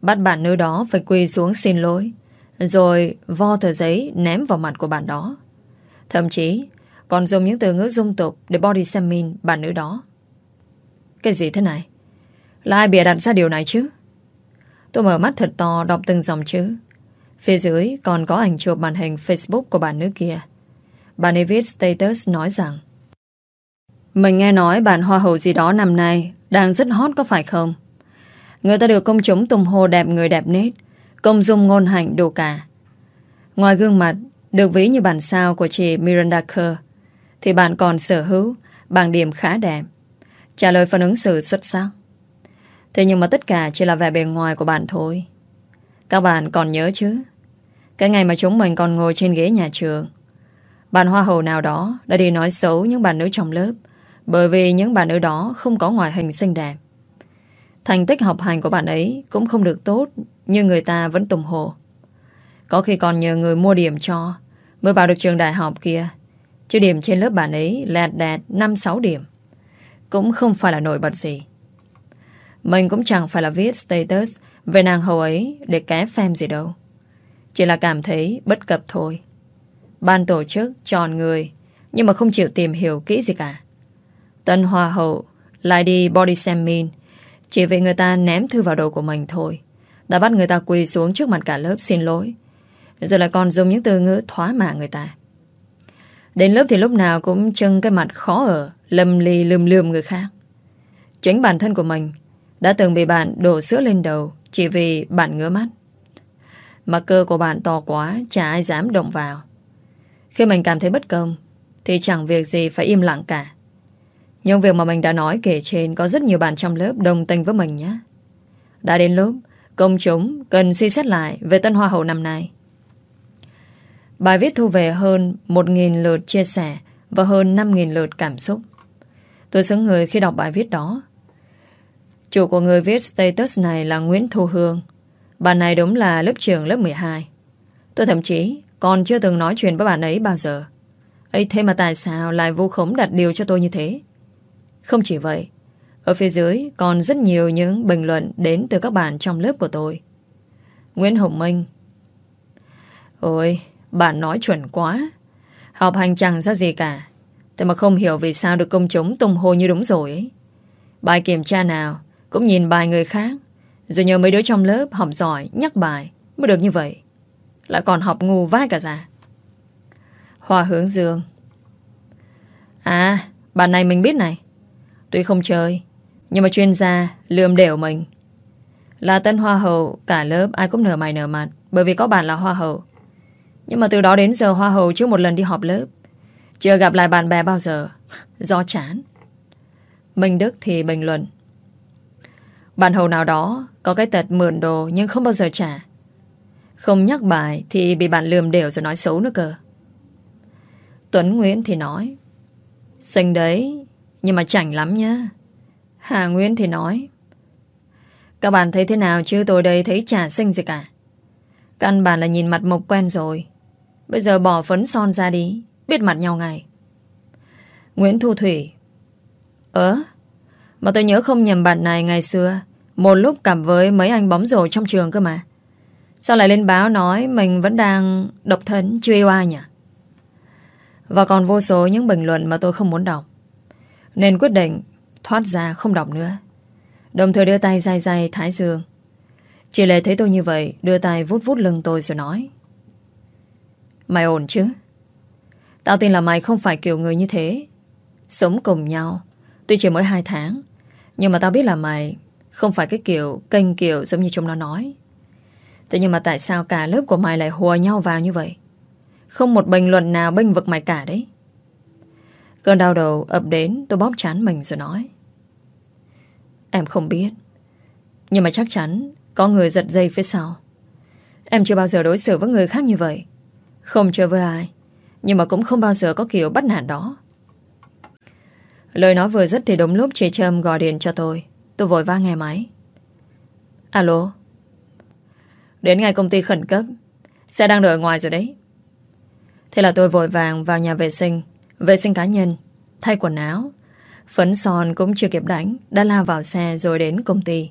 bắt bạn nữ đó phải quỳ xuống xin lỗi, rồi vo tờ giấy ném vào mặt của bạn đó. Thậm chí, Còn dùng những từ ngữ dung tục Để body shaming bạn nữ đó. Cái gì thế này? Là ai bịa đặt ra điều này chứ? Tôi mở mắt thật to đọc từng dòng chữ. Phía dưới còn có ảnh chụp màn hình Facebook của bạn nữ kia. Bạn ấy viết status nói rằng Mình nghe nói bạn hoa hậu gì đó năm nay Đang rất hot có phải không? Người ta được công chúng tùng hồ đẹp người đẹp nết, Công dung ngôn hạnh đủ cả. Ngoài gương mặt Được ví như bản sao của chị Miranda Kerr, Thì bạn còn sở hữu Bằng điểm khá đẹp. Trả lời phần ứng xử xuất sắc. Thế nhưng mà tất cả chỉ là vẻ bề ngoài của bạn thôi. Các bạn còn nhớ chứ? Cái ngày mà chúng mình còn ngồi trên ghế nhà trường, Bạn hoa hậu nào đó Đã đi nói xấu những bạn nữ trong lớp Bởi vì những bạn nữ đó Không có ngoại hình xinh đẹp. Thành tích học hành của bạn ấy Cũng không được tốt Nhưng người ta vẫn tùng hồ. Có khi còn nhờ người mua điểm cho, Mới vào được trường đại học kia. Chứ điểm trên lớp bạn ấy lẹt đẹt 5-6 điểm. Cũng không phải là nổi bật gì. Mình cũng chẳng phải là viết status Về nàng hầu ấy Để ké phim gì đâu. Chỉ là cảm thấy bất cập thôi. Ban tổ chức chọn người, Nhưng mà không chịu tìm hiểu kỹ gì cả. Tân Hoa hậu Lại đi body shaming chỉ vì người ta ném thư vào đầu của mình thôi. Đã bắt người ta quỳ xuống trước mặt cả lớp xin lỗi. Rồi lại còn dùng những từ ngữ thoá mạ người ta. Đến lớp thì lúc nào cũng trưng cái mặt khó ở, Lầm lì lườm lườm người khác. Chính bản thân của mình Đã từng bị bạn đổ sữa lên đầu Chỉ vì bạn ngứa mắt. Mà cơ của bạn to quá, Chả ai dám động vào. Khi mình cảm thấy bất công, Thì chẳng việc gì phải im lặng cả. Nhưng việc mà mình đã nói kể trên Có rất nhiều bạn trong lớp đồng tình với mình nhé Đã đến lúc Công chúng cần suy xét lại Về tân hoa hậu năm nay Bài viết thu về hơn 1.000 lượt chia sẻ và hơn 5.000 lượt cảm xúc. Tôi xứng người khi đọc bài viết đó. Chủ của người viết status này là Nguyễn Thu Hương. Bạn này đúng là lớp trường lớp 12. Tôi thậm chí còn chưa từng nói chuyện với bạn ấy bao giờ. ấy thế mà tại sao lại vu khống đặt điều cho tôi như thế? Không chỉ vậy, ở phía dưới còn rất nhiều những bình luận đến từ các bạn trong lớp của tôi. Nguyễn Hồng Minh Ôi, bạn nói chuẩn quá. Học hành chẳng ra gì cả. Thế mà không hiểu vì sao được công chúng tung hô như đúng rồi ấy. Bài kiểm tra nào cũng nhìn bài người khác. Rồi nhờ mấy đứa trong lớp học giỏi, nhắc bài mới được như vậy. Lại còn học ngu vai cả ra. Hòa hướng dương. À, bạn này mình biết này. Tuy không chơi, nhưng mà chuyên gia lườm đều mình. Là tân hoa hậu, cả lớp ai cũng nở mày nở mặt. Bởi vì có bạn là hoa hậu. Nhưng mà từ đó đến giờ Hoa Hậu chưa một lần đi họp lớp Chưa gặp lại bạn bè bao giờ Do chán Minh Đức thì bình luận Bạn hầu nào đó Có cái tật mượn đồ nhưng không bao giờ trả Không nhắc bài Thì bị bạn lườm đều rồi nói xấu nữa cơ Tuấn Nguyễn thì nói Sinh đấy nhưng mà chảnh lắm nhá. Hà Nguyễn thì nói, Các bạn thấy thế nào chứ? Tôi đây thấy chả xinh gì cả. Căn bản là nhìn mặt mộc quen rồi. Bây giờ bỏ phấn son ra đi, Biết mặt nhau ngay. Nguyễn Thu Thủy Ơ Mà tôi nhớ không nhầm bạn này ngày xưa, Một lúc cặp với mấy anh bóng rổ trong trường cơ mà. Sao lại lên báo nói Mình vẫn đang độc thân, Chưa yêu ai nhỉ? Và còn vô số những bình luận mà tôi không muốn đọc. Nên quyết định Thoát ra không đọc nữa Đồng thời đưa tay dài dài thái dương Chị Lệ thấy tôi như vậy Đưa tay vút vút lưng tôi rồi nói Mày ổn chứ? Tao tin là mày không phải kiểu người như thế. Sống cùng nhau, tuy chỉ mới hai tháng, nhưng mà tao biết là mày không phải cái kiểu kênh kiểu giống như chúng nó nói. Thế nhưng mà tại sao cả lớp của mày lại hùa nhau vào như vậy? Không một bình luận nào bênh vực mày cả đấy. Cơn đau đầu ập đến, tôi bóp chán mình rồi nói. Em không biết. Nhưng mà chắc chắn có người giật dây phía sau. Em chưa bao giờ đối xử với người khác như vậy. Không chơi với ai, Nhưng mà cũng không bao giờ có kiểu bắt nạt đó Lời nói vừa dứt thì đúng lúc chị Trâm gọi điện cho tôi Tôi vội vã nghe máy Alo Đến ngay công ty khẩn cấp Xe đang đợi ngoài rồi đấy Thế là tôi vội vàng vào nhà vệ sinh Vệ sinh cá nhân, Thay quần áo. Phấn son cũng chưa kịp đánh, Đã lao vào xe rồi đến công ty.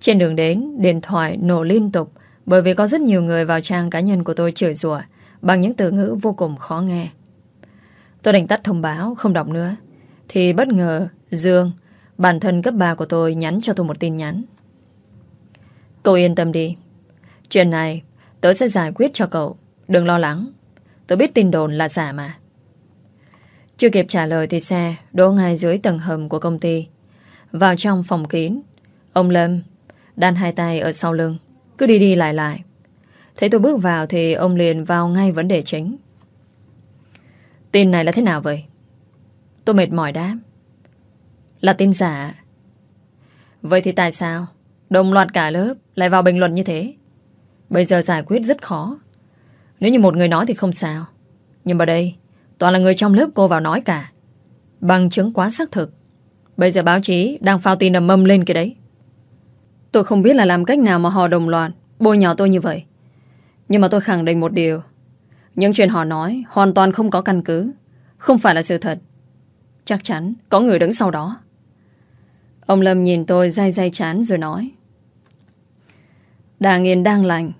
Trên đường đến, Điện thoại nổ liên tục, bởi vì có rất nhiều người vào trang cá nhân của tôi chửi rủa, bằng những từ ngữ vô cùng khó nghe. Tôi định tắt thông báo, Không đọc nữa. Thì bất ngờ, Dương, Bản thân cấp 3 của tôi nhắn cho tôi một tin nhắn. Cậu yên tâm đi. Chuyện này, Tớ sẽ giải quyết cho cậu, Đừng lo lắng. Tớ biết tin đồn là giả mà. Chưa kịp trả lời thì xe Đỗ ngay dưới tầng hầm của công ty. Vào trong phòng kín, Ông Lâm Đan hai tay ở sau lưng, Cứ đi đi lại lại. Thấy tôi bước vào thì ông liền vào ngay vấn đề chính. Tin này là thế nào vậy? Tôi mệt mỏi đáp. Là tin giả. Vậy thì tại sao Đồng loạt cả lớp lại vào bình luận như thế? Bây giờ giải quyết rất khó. Nếu như một người nói thì không sao. Nhưng mà đây Toàn là người trong lớp cô vào nói cả. Bằng chứng quá xác thực. Bây giờ báo chí đang phao tin đầm mâm lên cái đấy. Tôi không biết là làm cách nào mà họ đồng loạt Bôi nhỏ tôi như vậy. Nhưng mà tôi khẳng định một điều. Những chuyện họ nói hoàn toàn không có căn cứ. Không phải là sự thật. Chắc chắn có người đứng sau đó. Ông Lâm nhìn tôi dai dai chán rồi nói. Đà yên đang lành.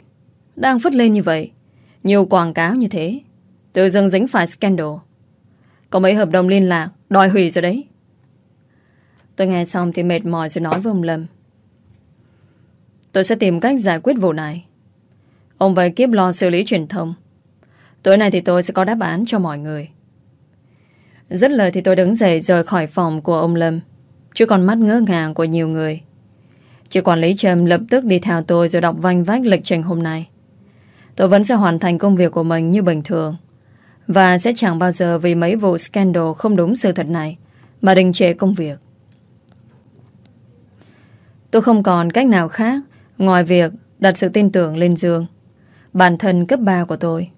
Đang phất lên như vậy. Nhiều quảng cáo như thế. Tự dưng dính phải scandal. Có mấy hợp đồng liên lạc, Đòi hủy rồi đấy. Tôi nghe xong thì mệt mỏi rồi nói với ông Lâm. Tôi sẽ tìm cách giải quyết vụ này. Ông về kiếp lo xử lý truyền thông. Tối nay thì tôi sẽ có đáp án cho mọi người. Rất lời thì tôi đứng dậy rời khỏi phòng của ông Lâm. Chứ còn mắt ngỡ ngàng của nhiều người. Chị quản lý Trầm lập tức đi theo tôi Rồi đọc vanh vách lịch trình hôm nay. Tôi vẫn sẽ hoàn thành công việc của mình như bình thường. Và sẽ chẳng bao giờ Vì mấy vụ scandal không đúng sự thật này, Mà đình trệ công việc. Tôi không còn cách nào khác Ngoài việc đặt sự tin tưởng lên Dương Bản thân cấp 3 của tôi.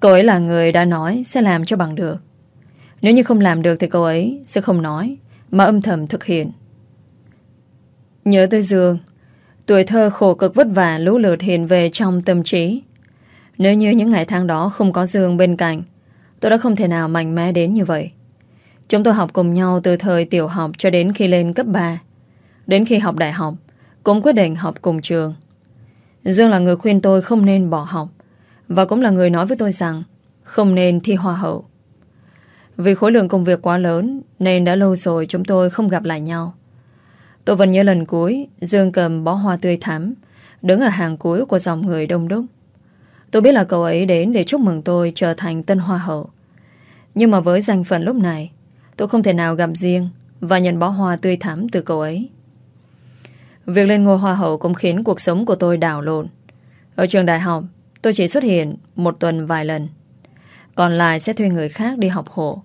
Cô ấy là người đã nói Sẽ làm cho bằng được. Nếu như không làm được thì cô ấy sẽ không nói, Mà âm thầm thực hiện. Nhớ tới Dương Tuổi thơ khổ cực vất vả lũ lượt hiện về trong tâm trí. Nếu như những ngày tháng đó không có Dương bên cạnh, Tôi đã không thể nào mạnh mẽ đến như vậy Chúng tôi học cùng nhau từ thời tiểu học cho đến khi lên cấp 3 Đến khi học đại học, cũng quyết định học cùng trường. Dương là người khuyên tôi không nên bỏ học và cũng là người nói với tôi rằng không nên thi hoa hậu. Vì khối lượng công việc quá lớn nên đã lâu rồi chúng tôi không gặp lại nhau. Tôi vẫn nhớ lần cuối, Dương cầm bó hoa tươi thắm, đứng ở hàng cuối của dòng người đông đúc. Tôi biết là cậu ấy đến để chúc mừng tôi trở thành tân hoa hậu. Nhưng mà với danh phận lúc này tôi không thể nào gặp riêng và nhận bó hoa tươi thắm từ cậu ấy. Việc lên ngôi hoa hậu cũng khiến cuộc sống của tôi đảo lộn. Ở trường đại học, tôi chỉ xuất hiện một tuần vài lần. Còn lại sẽ thuê người khác đi học hộ.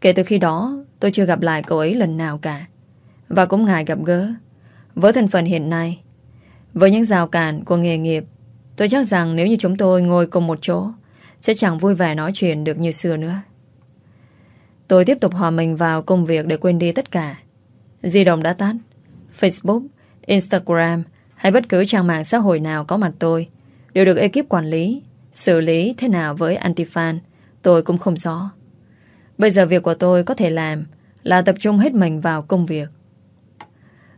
Kể từ khi đó, tôi chưa gặp lại cậu ấy lần nào cả. Và cũng ngại gặp gỡ. Với thân phận hiện nay, với những rào cản của nghề nghiệp, tôi chắc rằng nếu như chúng tôi ngồi cùng một chỗ, sẽ chẳng vui vẻ nói chuyện được như xưa nữa. Tôi tiếp tục hòa mình vào công việc để quên đi tất cả. Di động đã tắt. Facebook Instagram hay bất cứ trang mạng xã hội nào có mặt tôi đều được ekip quản lý, xử lý thế nào với anti-fan tôi cũng không rõ. Bây giờ việc của tôi có thể làm là tập trung hết mình vào công việc.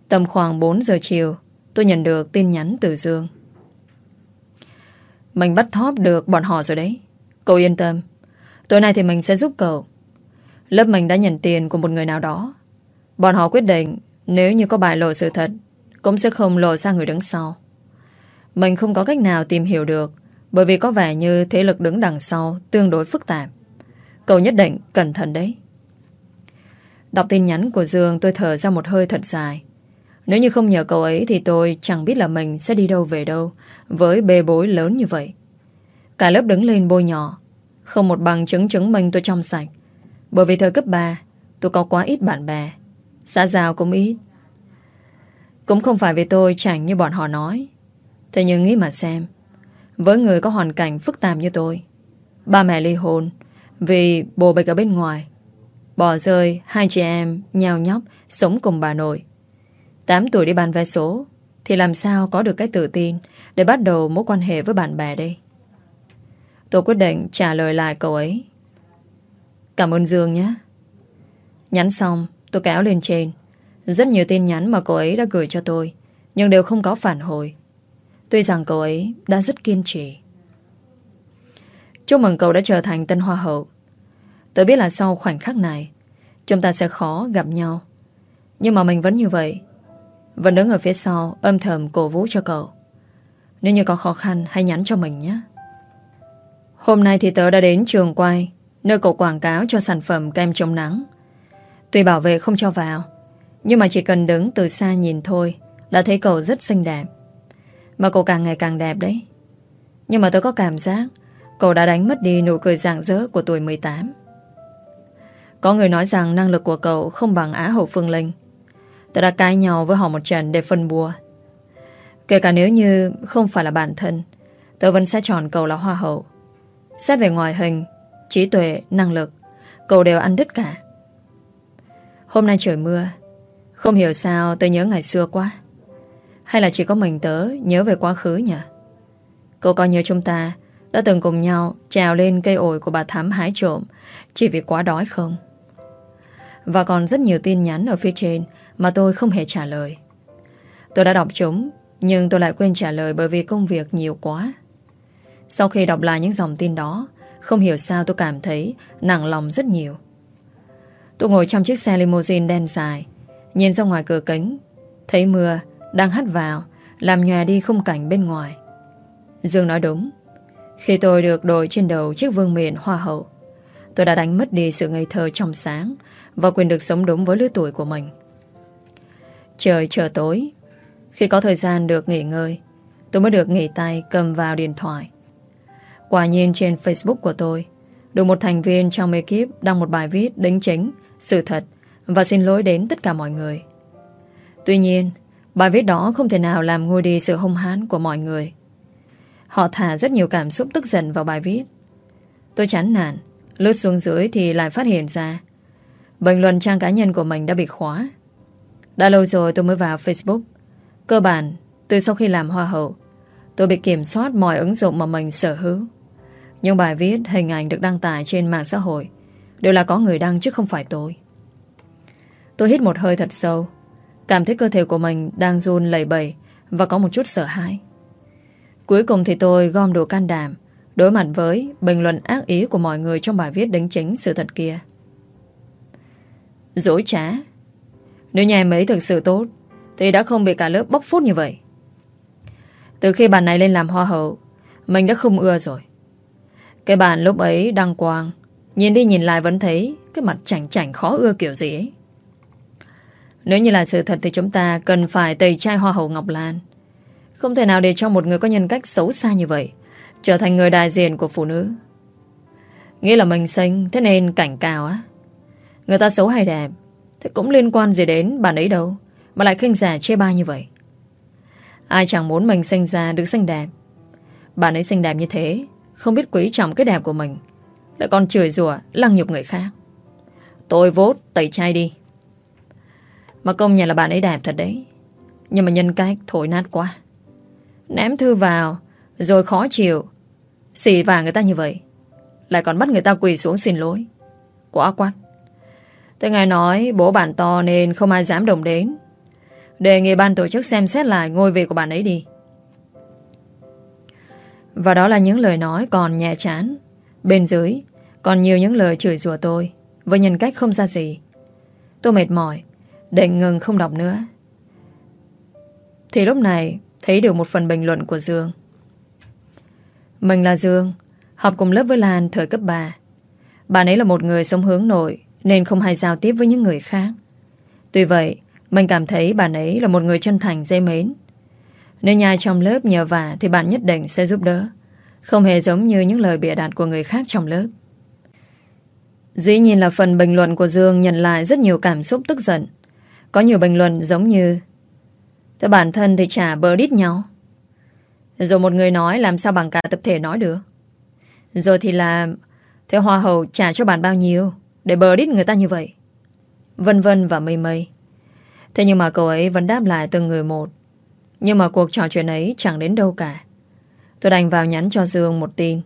Tầm khoảng 4 giờ chiều, tôi nhận được tin nhắn từ Dương. Mình bắt thóp được bọn họ rồi đấy. Cậu yên tâm. Tối nay thì mình sẽ giúp cậu. Lớp mình đã nhận tiền của một người nào đó. Bọn họ quyết định nếu như có bài lộ sự thật, cũng sẽ không lộ ra người đứng sau. Mình không có cách nào tìm hiểu được, bởi vì có vẻ như thế lực đứng đằng sau tương đối phức tạp. Cậu nhất định cẩn thận đấy. Đọc tin nhắn của Dương, tôi thở ra một hơi thật dài. Nếu như không nhờ cậu ấy thì tôi chẳng biết là mình sẽ đi đâu về đâu với bê bối lớn như vậy. Cả lớp đứng lên bôi nhỏ. Không một bằng chứng chứng minh tôi trong sạch. Bởi vì thời cấp 3 tôi có quá ít bạn bè. Xã giao cũng ít. Cũng không phải vì tôi chẳng như bọn họ nói Thế nhưng nghĩ mà xem, Với người có hoàn cảnh phức tạp như tôi, Ba mẹ ly hôn, Vì bồ bịch ở bên ngoài, Bỏ rơi hai chị em Nhào nhóc sống cùng bà nội 8 tuổi đi bàn vé số, Thì làm sao có được cái tự tin Để bắt đầu mối quan hệ với bạn bè đây Tôi quyết định trả lời lại cậu ấy. Cảm ơn Dương nhé. Nhắn xong, tôi kéo lên trên. Rất nhiều tin nhắn mà cậu ấy đã gửi cho tôi, Nhưng đều không có phản hồi. Tuy rằng cậu ấy đã rất kiên trì. Chúc mừng cậu đã trở thành tân hoa hậu. Tôi biết là sau khoảnh khắc này, Chúng ta sẽ khó gặp nhau. Nhưng mà mình vẫn như vậy, Vẫn đứng ở phía sau Âm thầm cổ vũ cho cậu. Nếu như có khó khăn, hãy nhắn cho mình nhé. Hôm nay thì tớ đã đến trường quay, Nơi cậu quảng cáo cho sản phẩm kem chống nắng. Tuy bảo vệ không cho vào, Nhưng mà chỉ cần đứng từ xa nhìn thôi Đã thấy cậu rất xinh đẹp. Mà cậu càng ngày càng đẹp đấy. Nhưng mà tớ có cảm giác Cậu đã đánh mất đi nụ cười rạng rỡ của tuổi 18 Có người nói rằng năng lực của cậu không bằng Á Hậu Phương Linh. Tớ đã cãi nhau với họ một trận để phân bùa. Kể cả nếu như không phải là bản thân, Tớ vẫn sẽ chọn cậu là Hoa Hậu. Xét về ngoại hình Trí tuệ, năng lực Cậu đều ăn đứt cả. Hôm nay trời mưa Không hiểu sao tớ nhớ ngày xưa quá. Hay là chỉ có mình tớ Nhớ về quá khứ nhỉ? Cậu có nhớ chúng ta Đã từng cùng nhau trèo lên cây ổi của bà thám hái trộm Chỉ vì quá đói không? Và còn rất nhiều tin nhắn ở phía trên Mà tôi không hề trả lời. Tôi đã đọc chúng Nhưng tôi lại quên trả lời bởi vì công việc nhiều quá. Sau khi đọc lại những dòng tin đó, Không hiểu sao tôi cảm thấy nặng lòng rất nhiều. Tôi ngồi trong chiếc xe limousine đen dài, Nhìn ra ngoài cửa kính, Thấy mưa đang hắt vào, Làm nhòa đi khung cảnh bên ngoài. Dương nói đúng, Khi tôi được đội trên đầu chiếc vương miện hoa hậu, Tôi đã đánh mất đi sự ngây thơ trong sáng Và quyền được sống đúng với lứa tuổi của mình. Trời chờ tối, Khi có thời gian được nghỉ ngơi, Tôi mới được nghỉ tay cầm vào điện thoại. Quả nhiên trên Facebook của tôi Được một thành viên trong ekip đăng một bài viết đính chính sự thật và xin lỗi đến tất cả mọi người. Tuy nhiên, bài viết đó không thể nào làm nguôi đi sự hung hãn của mọi người. Họ thả rất nhiều cảm xúc tức giận vào bài viết. Tôi chán nản, lướt xuống dưới thì lại phát hiện ra bình luận trang cá nhân của mình đã bị khóa. Đã lâu rồi tôi mới vào Facebook. Cơ bản, từ sau khi làm hoa hậu, tôi bị kiểm soát mọi ứng dụng mà mình sở hữu. Nhưng bài viết, hình ảnh được đăng tải trên mạng xã hội Đều là có người đăng chứ không phải tôi. Tôi hít một hơi thật sâu. Cảm thấy cơ thể của mình đang run lẩy bẩy Và có một chút sợ hãi. Cuối cùng thì tôi gom đủ can đảm Đối mặt với bình luận ác ý của mọi người Trong bài viết đính chính sự thật kia. Dối trá. Nếu nhà em ấy thực sự tốt Thì đã không bị cả lớp bóc phút như vậy. Từ khi bạn này lên làm hoa hậu Mình đã không ưa rồi. Cái bạn lúc ấy đăng quang, Nhìn đi nhìn lại vẫn thấy Cái mặt chảnh chảnh khó ưa kiểu gì ấy. Nếu như là sự thật Thì chúng ta cần phải tẩy chai hoa hậu Ngọc Lan. Không thể nào để cho một người có nhân cách xấu xa như vậy Trở thành người đại diện của phụ nữ. Nghĩ là mình xinh, Thế nên cảnh cao á. Người ta xấu hay đẹp Thì cũng liên quan gì đến bạn ấy đâu, Mà lại khinh giả chê bai như vậy. Ai chẳng muốn mình sinh ra được xinh đẹp? Bạn ấy xinh đẹp như thế không biết quý trọng cái đẹp của mình. Lại còn chửi rủa, lăng nhục người khác. Tôi vốt, tẩy chay đi. Mà công nhận là bạn ấy đẹp thật đấy. Nhưng mà nhân cách thổi nát quá. Ném thư vào, Rồi khó chịu. Xỉ vào người ta như vậy, Lại còn bắt người ta quỳ xuống xin lỗi. Quá quát. Tôi ngài nói bố bạn to nên không ai dám đồng đến. Đề nghị ban tổ chức xem xét lại ngôi vị của bạn ấy đi. Và đó là những lời nói còn nhẹ chán. Bên dưới, còn nhiều những lời chửi rủa tôi, Với nhân cách không ra gì. Tôi mệt mỏi Định ngừng không đọc nữa. Thì lúc này, Thấy được một phần bình luận của Dương. Mình là Dương, Học cùng lớp với Lan thời cấp 3 Bạn ấy là một người sống hướng nội, Nên không hay giao tiếp với những người khác. Tuy vậy, Mình cảm thấy bạn ấy là một người chân thành, dễ mến. Nếu nhà trong lớp nhờ vả Thì bạn nhất định sẽ giúp đỡ Không hề giống như những lời bịa đặt của người khác trong lớp Dĩ nhiên là phần bình luận của Dương nhận lại rất nhiều cảm xúc tức giận. Có nhiều bình luận giống như, Thế bản thân thì chả bờ đít nhau. Rồi một người nói, làm sao bằng cả tập thể nói được. Rồi thì là, Thế hoa hậu trả cho bạn bao nhiêu Để bờ đít người ta như vậy Vân vân và mây mây Thế nhưng mà cậu ấy vẫn đáp lại từng người một nhưng mà cuộc trò chuyện ấy chẳng đến đâu cả. Tôi đành vào nhắn cho Dương một tin.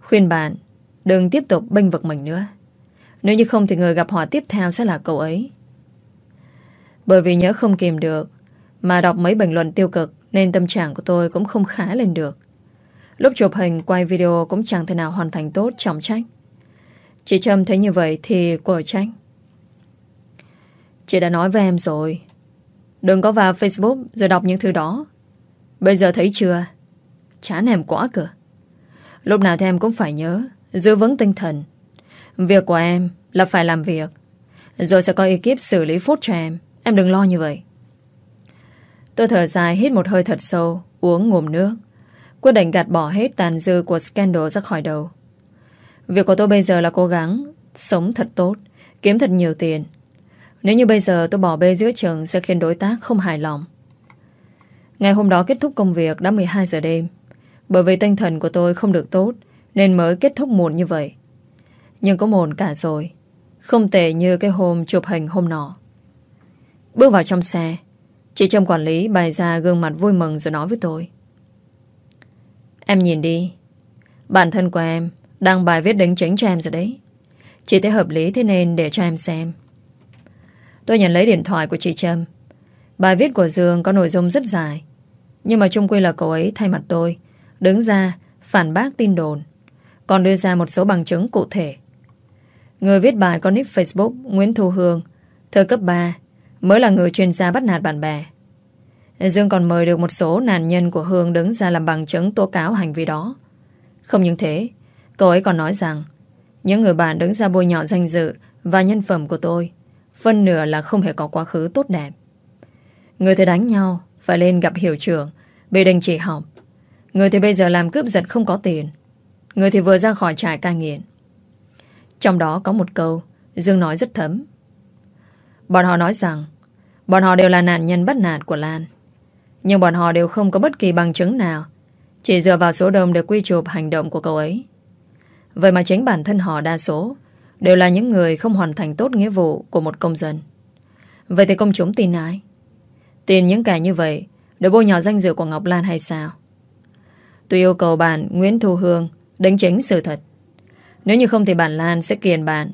Khuyên bạn, Đừng tiếp tục bênh vực mình nữa. Nếu như không thì người gặp họ tiếp theo sẽ là cậu ấy. Bởi vì nhớ không kìm được, Mà đọc mấy bình luận tiêu cực Nên tâm trạng của tôi cũng không khá lên được. Lúc chụp hình, quay video Cũng chẳng thể nào hoàn thành tốt trọng trách. Chị Trâm thấy như vậy thì của trách. Chị đã nói với em rồi. Đừng có vào Facebook rồi đọc những thứ đó. Bây giờ thấy chưa? Chán em quá cơ. Lúc nào thì em cũng phải nhớ, Giữ vững tinh thần Việc của em là phải làm việc, Rồi sẽ có ekip xử lý phút cho em Em đừng lo như vậy Tôi thở dài hít một hơi thật sâu, Uống ngụm nước Quyết định gạt bỏ hết tàn dư của scandal ra khỏi đầu Việc của tôi bây giờ là cố gắng Sống thật tốt, Kiếm thật nhiều tiền nếu như bây giờ tôi bỏ bê giữa trường Sẽ khiến đối tác không hài lòng. Ngày hôm đó kết thúc công việc đã 12 giờ đêm. Bởi vì tinh thần của tôi không được tốt, Nên mới kết thúc muộn như vậy. Nhưng có muộn cả rồi. Không tệ như cái hôm chụp hình hôm nọ. Bước vào trong xe, Chị Trâm quản lý bày ra gương mặt vui mừng rồi nói với tôi. Em nhìn đi. Bản thân của em Đăng bài viết đánh chính cho em rồi đấy. Chị thấy hợp lý thế nên để cho em xem. Tôi nhận lấy điện thoại của chị Trâm. Bài viết của Dương có nội dung rất dài. Nhưng mà chung quy là cậu ấy thay mặt tôi Đứng ra phản bác tin đồn Còn đưa ra một số bằng chứng cụ thể. Người viết bài có nick Facebook Nguyễn Thu Hương Thơ cấp 3 Mới là người chuyên gia bắt nạt bạn bè. Dương còn mời được một số nạn nhân của Hương đứng ra làm bằng chứng tố cáo hành vi đó. Không những thế, cậu ấy còn nói rằng những người bạn đứng ra bôi nhọ danh dự và nhân phẩm của tôi phân nửa là không hề có quá khứ tốt đẹp. Người thì đánh nhau, phải lên gặp hiệu trưởng, bị đình chỉ học. Người thì bây giờ làm cướp giật không có tiền. Người thì vừa ra khỏi trại cai nghiện. Trong đó có một câu, Dương nói rất thấm. Bọn họ nói rằng, bọn họ đều là nạn nhân bất nạt của Lan. Nhưng bọn họ đều không có bất kỳ bằng chứng nào, Chỉ dựa vào số đông để quy chụp hành động của cậu ấy Vậy mà chính bản thân họ đa số Đều là những người không hoàn thành tốt nghĩa vụ của một công dân Vậy thì công chúng tin ai? Tin những kẻ như vậy, Để bôi nhọ danh dự của Ngọc Lan hay sao? Tôi yêu cầu bạn Nguyễn Thu Hương Đánh chính sự thật Nếu như không thì bạn Lan sẽ kiền bạn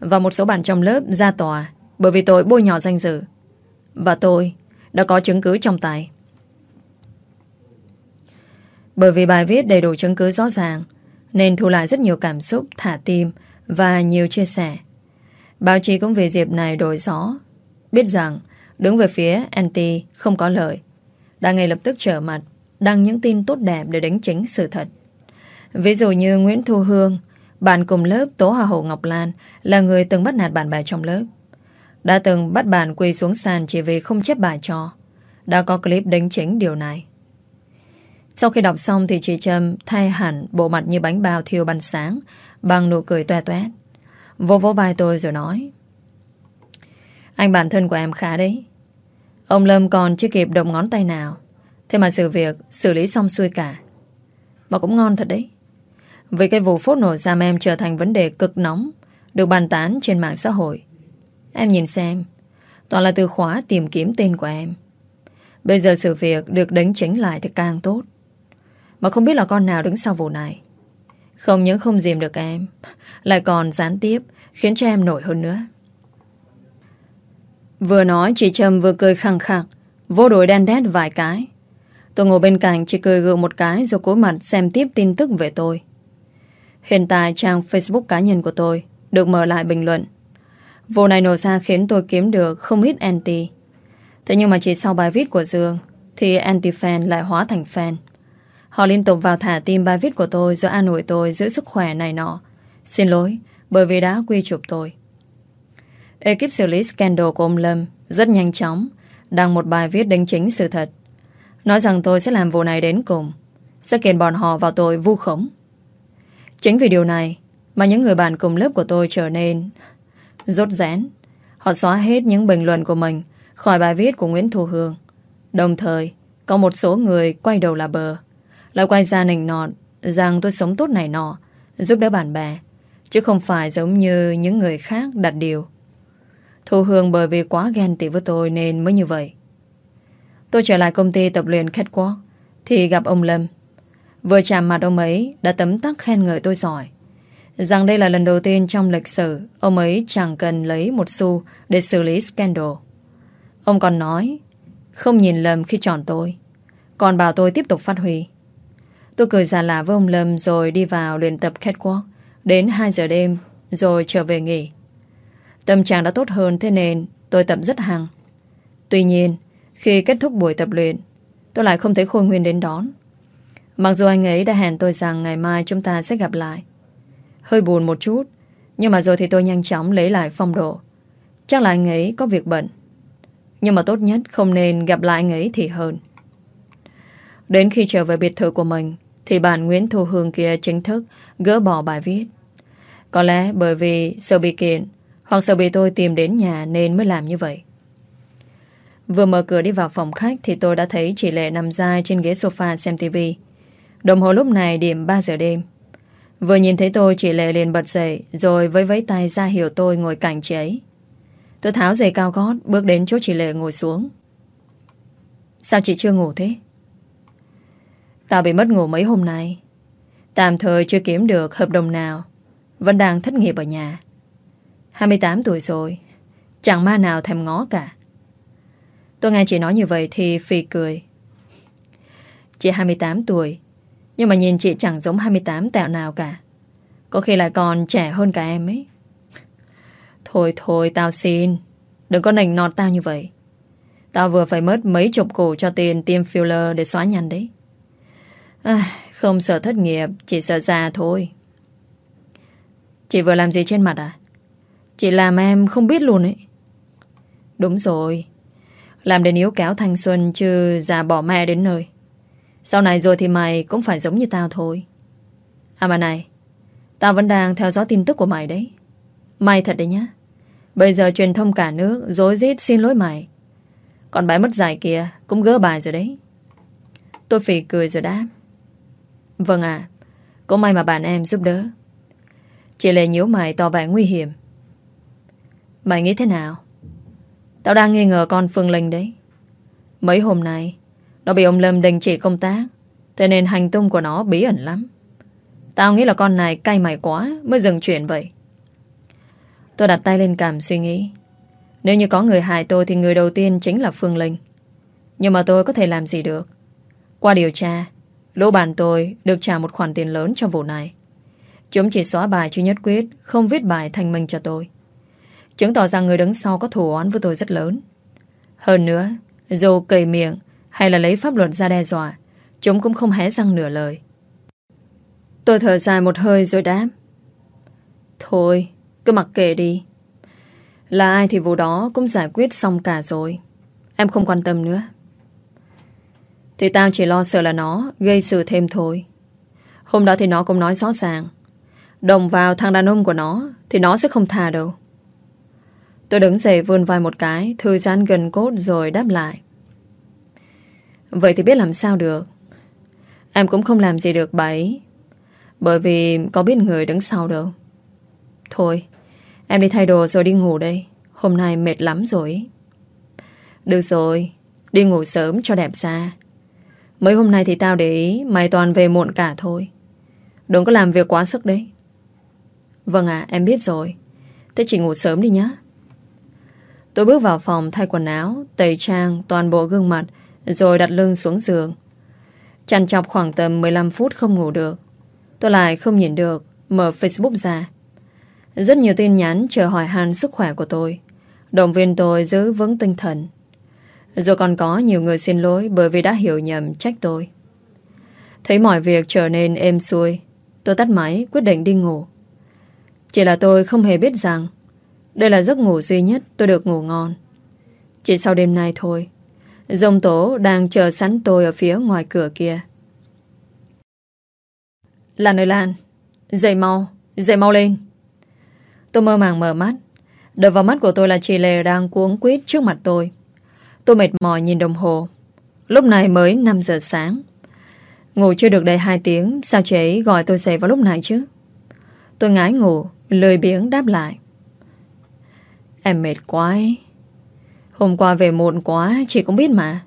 Và một số bạn trong lớp ra tòa Bởi vì tôi bôi nhọ danh dự Và tôi đã có chứng cứ trong tay bởi vì bài viết đầy đủ chứng cứ rõ ràng, Nên thu lại rất nhiều cảm xúc, Thả tim và nhiều chia sẻ. Báo chí cũng về dịp này đổi gió, Biết rằng Đứng về phía anti không có lợi Đã ngay lập tức trở mặt, Đăng những tin tốt đẹp để đánh chính sự thật. Ví dụ như Nguyễn Thu Hương, Bạn cùng lớp Tố Hà Hậu Ngọc Lan Là người từng bắt nạt bạn bè trong lớp. Đã từng bắt bạn quỳ xuống sàn Chỉ vì không chép bài cho. Đã có clip đánh chính điều này sau khi đọc xong thì chị Trâm thay hẳn bộ mặt như bánh bao thiêu bánh sáng, bằng nụ cười toe toét. Vô vỗ vai tôi rồi nói, Anh bản thân của em khá đấy. Ông Lâm còn chưa kịp động ngón tay nào. Thế mà sự việc xử lý xong xuôi cả. Mà cũng ngon thật đấy. Vì cái vụ phốt nổ giam em trở thành vấn đề cực nóng, được bàn tán trên mạng xã hội. Em nhìn xem, toàn là từ khóa tìm kiếm tên của em. Bây giờ sự việc được đánh chính lại thì càng tốt. Mà không biết là con nào đứng sau vụ này. Không những không dìm được em, Lại còn gián tiếp, Khiến cho em nổi hơn nữa. Vừa nói, chị Trâm vừa cười khăng khắc Vô đổi đen đét vài cái. Tôi ngồi bên cạnh chỉ cười gượng một cái Rồi cố mặt xem tiếp tin tức về tôi. Hiện tại trang Facebook cá nhân của tôi Được mở lại bình luận. Vụ này nổ ra khiến tôi kiếm được Không ít anti. Thế nhưng mà chỉ sau bài viết của Dương Thì anti-fan lại hóa thành fan. Họ liên tục vào thả tim bài viết của tôi giữa an ủi tôi giữ sức khỏe này nọ. Xin lỗi, bởi vì đã quy chụp tôi. Ekip xử lý scandal của ông Lâm Rất nhanh chóng, Đăng một bài viết đính chính sự thật. Nói rằng tôi sẽ làm vụ này đến cùng, Sẽ kiện bọn họ vào tội vu khống. Chính vì điều này Mà những người bạn cùng lớp của tôi trở nên Rốt rén. Họ xóa hết những bình luận của mình Khỏi bài viết của Nguyễn Thu Hương. Đồng thời, Có một số người quay đầu là bờ lại quay ra nịnh nọt, Rằng tôi sống tốt này nọ, Giúp đỡ bạn bè, Chứ không phải giống như những người khác đặt điều. Thu Hương bởi vì quá ghen tị với tôi Nên mới như vậy. Tôi trở lại công ty tập luyện Catwalk, Thì gặp ông Lâm. Vừa chạm mặt ông ấy, Đã tấm tắc khen ngợi tôi giỏi. Rằng đây là lần đầu tiên trong lịch sử, Ông ấy chẳng cần lấy một xu Để xử lý scandal. Ông còn nói, Không nhìn lầm khi chọn tôi, Còn bảo tôi tiếp tục phát huy. Tôi cười giả lạ với ông Lâm rồi đi vào luyện tập catwalk. Đến 2 giờ đêm, Rồi trở về nghỉ. Tâm trạng đã tốt hơn thế nên tôi tập rất hăng Tuy nhiên, Khi kết thúc buổi tập luyện, Tôi lại không thấy Khôi Nguyên đến đón. Mặc dù anh ấy đã hẹn tôi rằng Ngày mai chúng ta sẽ gặp lại. Hơi buồn một chút, Nhưng mà rồi thì tôi nhanh chóng lấy lại phong độ. Chắc là anh ấy có việc bận. Nhưng mà tốt nhất không nên gặp lại anh ấy thì hơn. Đến khi trở về biệt thự của mình thì bạn Nguyễn Thu Hương kia chính thức Gỡ bỏ bài viết. Có lẽ bởi vì sợ bị kiện, Hoặc sợ bị tôi tìm đến nhà Nên mới làm như vậy. Vừa mở cửa đi vào phòng khách Thì tôi đã thấy chị Lệ nằm dài trên ghế sofa xem tivi Đồng hồ lúc này điểm 3 giờ đêm. Vừa nhìn thấy tôi, chị Lệ liền bật dậy, Rồi với vẫy tay ra hiểu tôi ngồi cạnh chị ấy. Tôi tháo giày cao gót, Bước đến chỗ chị Lệ ngồi xuống. Sao chị chưa ngủ thế? Tao bị mất ngủ mấy hôm nay. Tạm thời chưa kiếm được hợp đồng nào. Vẫn đang thất nghiệp ở nhà. 28 tuổi rồi. Chẳng ma nào thèm ngó cả. Tôi nghe chị nói như vậy thì phì cười. Chị 28 tuổi. Nhưng mà nhìn chị chẳng giống 28 tẹo nào cả. Có khi lại còn trẻ hơn cả em ấy. Thôi thôi, tao xin. Đừng có nành nọt tao như vậy. Tao vừa phải mất mấy chục củ cho tiền tiêm filler để xóa nhăn đấy à, Không sợ thất nghiệp Chỉ sợ già thôi. Chị vừa làm gì trên mặt à? Chị làm em không biết luôn ấy. Đúng rồi. Làm đến yếu kéo thanh xuân Chứ già bỏ mẹ đến nơi. Sau này rồi thì mày cũng phải giống như tao thôi. À mà này Tao vẫn đang theo dõi tin tức của mày đấy. May thật đấy nhá. Bây giờ truyền thông cả nước Dối rít xin lỗi mày. Còn bài mất giải kia Cũng gỡ bài rồi đấy. Tôi phỉ cười rồi đáp. Vâng ạ. Có may mà bạn em giúp đỡ. Chị Lệ nhíu mày tỏ vẻ nguy hiểm. Mày nghĩ thế nào? Tao đang nghi ngờ con Phương Linh đấy. Mấy hôm nay, Nó bị ông Lâm đình chỉ công tác, Thế nên hành tung của nó bí ẩn lắm. Tao nghĩ là con này cay mày quá Mới dừng chuyện vậy. Tôi đặt tay lên cảm suy nghĩ. Nếu như có người hại tôi Thì người đầu tiên chính là Phương Linh. Nhưng mà tôi có thể làm gì được? Qua điều tra Lỗ bàn tôi được trả một khoản tiền lớn trong vụ này. Chúng chỉ xóa bài chứ nhất quyết, Không viết bài thành minh cho tôi. Chứng tỏ rằng người đứng sau có thủ oán với tôi rất lớn. Hơn nữa, Dù cầy miệng Hay là lấy pháp luật ra đe dọa, Chúng cũng không hé răng nửa lời. Tôi thở dài một hơi rồi đáp. Thôi, Cứ mặc kệ đi. Là ai thì vụ đó cũng giải quyết xong cả rồi. Em không quan tâm nữa. Thì tao chỉ lo sợ là nó Gây sự thêm thôi. Hôm đó thì nó cũng nói rõ ràng. Đồng vào thằng đàn ông của nó Thì nó sẽ không thà đâu. Tôi đứng dậy vươn vai một cái, Thư giãn gần cốt rồi đáp lại. Vậy thì biết làm sao được? Em cũng không làm gì được bấy Bởi vì có biết người đứng sau đâu. Thôi, Em đi thay đồ rồi đi ngủ đây. Hôm nay mệt lắm rồi Được rồi, Đi ngủ sớm cho đẹp xa. Mấy hôm nay thì tao để ý, Mày toàn về muộn cả thôi. Đừng có làm việc quá sức đấy. Vâng ạ, em biết rồi. Thế chị ngủ sớm đi nhé Tôi bước vào phòng thay quần áo, Tẩy trang toàn bộ gương mặt, Rồi đặt lưng xuống giường. Chăn chọc khoảng tầm 15 phút không ngủ được. Tôi lại không nhìn được, Mở Facebook ra. Rất nhiều tin nhắn chờ hỏi han sức khỏe của tôi. Động viên tôi giữ vững tinh thần. Rồi còn có nhiều người xin lỗi Bởi vì đã hiểu nhầm trách tôi. Thấy mọi việc trở nên êm xuôi, Tôi tắt máy, quyết định đi ngủ. Chỉ là tôi không hề biết rằng, Đây là giấc ngủ duy nhất tôi được ngủ ngon. Chỉ sau đêm nay thôi dông tố đang chờ sẵn tôi ở phía ngoài cửa kia. Lan ơi, Lan, Dậy mau Dậy mau lên. Tôi mơ màng mở mắt, Đập vào mắt của tôi là chị Lê đang cuống quýt trước mặt tôi. Tôi mệt mỏi nhìn đồng hồ. Lúc này mới 5 giờ sáng. Ngủ chưa được đầy 2 tiếng, Sao chị ấy gọi tôi dậy vào lúc này chứ? Tôi ngái ngủ, Lười biếng đáp lại. Em mệt quá ấy. Hôm qua về muộn quá, Chị cũng biết mà.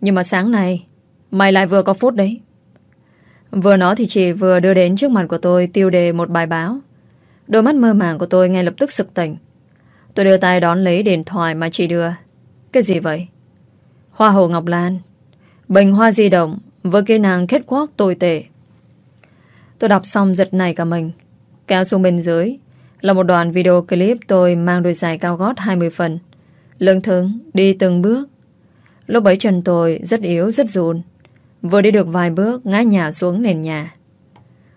Nhưng mà sáng nay, Mày lại vừa có phút đấy. Vừa nói thì chị vừa đưa đến trước mặt của tôi Tiêu đề một bài báo. Đôi mắt mơ màng của tôi ngay lập tức sực tỉnh. Tôi đưa tay đón lấy điện thoại mà chị đưa. Cái gì vậy Hoa hồ ngọc lan Bình hoa di động với kỹ năng kết quốc tồi tệ Tôi đọc xong giật này cả mình Kéo xuống bên dưới là một đoạn video clip tôi mang đôi giày cao gót 20 phần. Lưng thứng, đi từng bước. Lúc bấy chân tôi rất yếu, rất run. Vừa đi được vài bước, ngã nhà xuống nền nhà.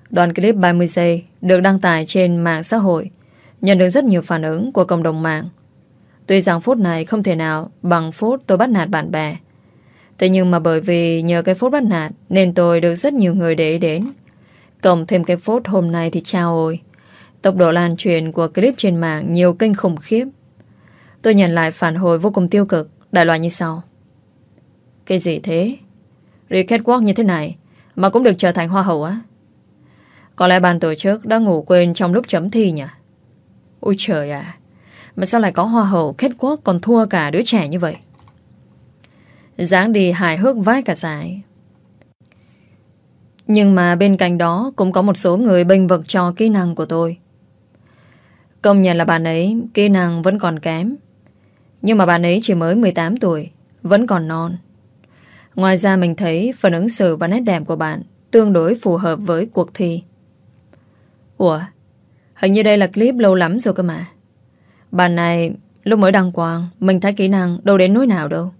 Đoạn clip 30 giây được đăng tải trên mạng xã hội, nhận được rất nhiều phản ứng của cộng đồng mạng. Tuy rằng phút này không thể nào bằng phút tôi bắt nạt bạn bè. Thế nhưng mà bởi vì nhờ cái phút bắt nạt nên tôi được rất nhiều người để ý đến. Cộng thêm cái phút hôm nay thì chao ôi. Tốc độ lan truyền của clip trên mạng nhiều kênh khủng khiếp. Tôi nhận lại phản hồi vô cùng tiêu cực, đại loại như sau. Cái gì thế? Rick Walk như thế này mà cũng được trở thành hoa hậu á? Có lẽ ban tổ chức đã ngủ quên trong lúc chấm thi nhỉ? Ôi trời à! Mà sao lại có hoa hậu kết quốc còn thua cả đứa trẻ như vậy? dáng đi hài hước vãi cả giải. Nhưng mà bên cạnh đó cũng có một số người bênh vực cho kỹ năng của tôi. Công nhận là bạn ấy kỹ năng vẫn còn kém. Nhưng mà bạn ấy chỉ mới 18 tuổi, vẫn còn non. Ngoài ra mình thấy phần ứng xử và nét đẹp của bạn tương đối phù hợp với cuộc thi. Ủa, hình như đây là clip lâu lắm rồi cơ mà. Bạn này lúc mới đăng quang, mình thấy kỹ năng đâu đến nỗi nào đâu.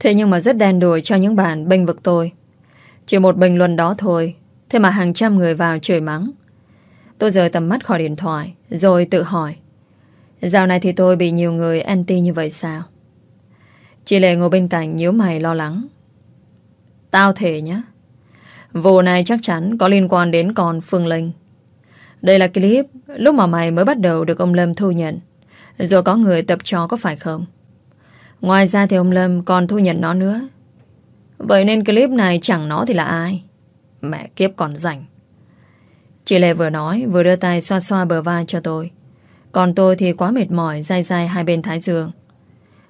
Thế nhưng mà rất đen đùi cho những bạn bênh vực tôi. Chỉ một bình luận đó thôi, thế mà hàng trăm người vào chửi mắng. Tôi rời tầm mắt khỏi điện thoại, rồi tự hỏi. Dạo này thì tôi bị nhiều người anti như vậy sao? Chị Lệ ngồi bên cạnh nhíu mày lo lắng. Tao thể nhá. Vụ này chắc chắn có liên quan đến con Phương Linh. Đây là clip lúc mà mày mới bắt đầu được ông Lâm thu nhận. Rồi có người tập cho có phải không? Ngoài ra thì ông Lâm còn thu nhận nó nữa. Vậy nên clip này chẳng nó thì là ai? Mẹ kiếp còn rảnh. Chị Lê vừa nói, vừa đưa tay xoa xoa bờ vai cho tôi. Còn tôi thì quá mệt mỏi, dai dai hai bên thái dương.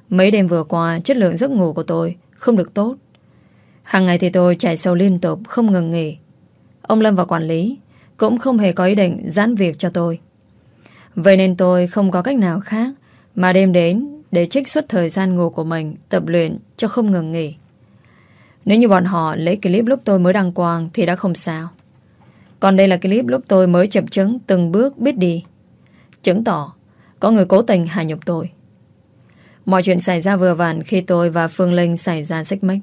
Mấy đêm vừa qua, chất lượng giấc ngủ của tôi không được tốt. Hàng ngày thì tôi chạy sâu liên tục, không ngừng nghỉ. Ông Lâm và quản lý cũng không hề có ý định giãn việc cho tôi. Vậy nên tôi không có cách nào khác mà đêm đến để trích xuất thời gian ngủ của mình, tập luyện cho không ngừng nghỉ. Nếu như bọn họ lấy clip lúc tôi mới đăng quang thì đã không sao. Còn đây là clip lúc tôi mới chậm chứng từng bước biết đi. Chứng tỏ, có người cố tình hạ nhục tôi. Mọi chuyện xảy ra vừa vặn khi tôi và Phương Linh xảy ra xích mích.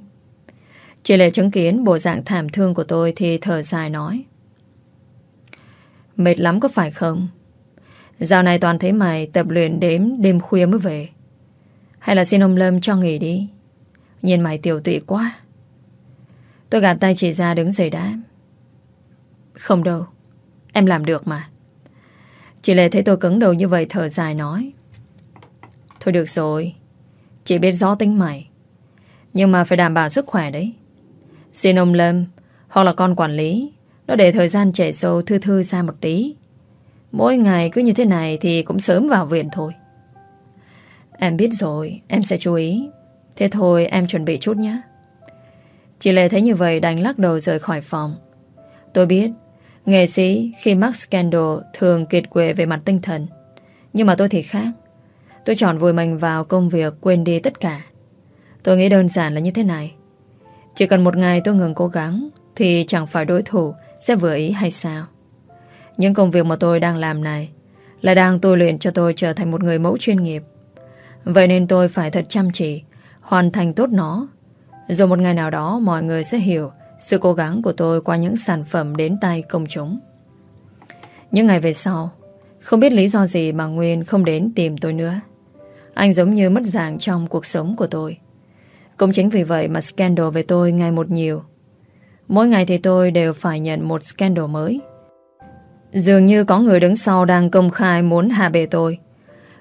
Chỉ lệ chứng kiến bộ dạng thảm thương của tôi thì thở dài nói. Mệt lắm có phải không? Dạo này toàn thấy mày tập luyện đếm đêm khuya mới về. Hay là xin ông Lâm cho nghỉ đi? Nhìn mày tiểu tụy quá. Tôi gạt tay chị ra đứng dậy đáp. Không đâu, Em làm được mà. Chị Lê thấy tôi cứng đầu như vậy thở dài nói. Thôi được rồi, Chị biết rõ tính mày. Nhưng mà phải đảm bảo sức khỏe đấy. Xin ông Lâm Hoặc là con quản lý nó để thời gian chạy sâu thư thư ra một tí Mỗi ngày cứ như thế này Thì cũng sớm vào viện thôi Em biết rồi, em sẽ chú ý. Thế thôi em chuẩn bị chút nhé. Chị Lê thấy như vậy đánh lắc đầu rời khỏi phòng. Tôi biết, nghệ sĩ khi mắc scandal thường kiệt quệ về mặt tinh thần. Nhưng mà tôi thì khác. Tôi chọn vùi mình vào công việc quên đi tất cả. Tôi nghĩ đơn giản là như thế này. Chỉ cần một ngày tôi ngừng cố gắng thì chẳng phải đối thủ sẽ vừa ý hay sao. Những công việc mà tôi đang làm này là đang tôi luyện cho tôi trở thành một người mẫu chuyên nghiệp. Vậy nên tôi phải thật chăm chỉ, Hoàn thành tốt nó. Rồi một ngày nào đó mọi người sẽ hiểu Sự cố gắng của tôi qua những sản phẩm Đến tay công chúng. Những ngày về sau, Không biết lý do gì mà Nguyên không đến tìm tôi nữa. Anh giống như mất dạng Trong cuộc sống của tôi. Cũng chính vì vậy mà scandal về tôi Ngày một nhiều. Mỗi ngày thì tôi đều phải nhận một scandal mới. Dường như có người đứng sau đang công khai muốn hạ bệ tôi.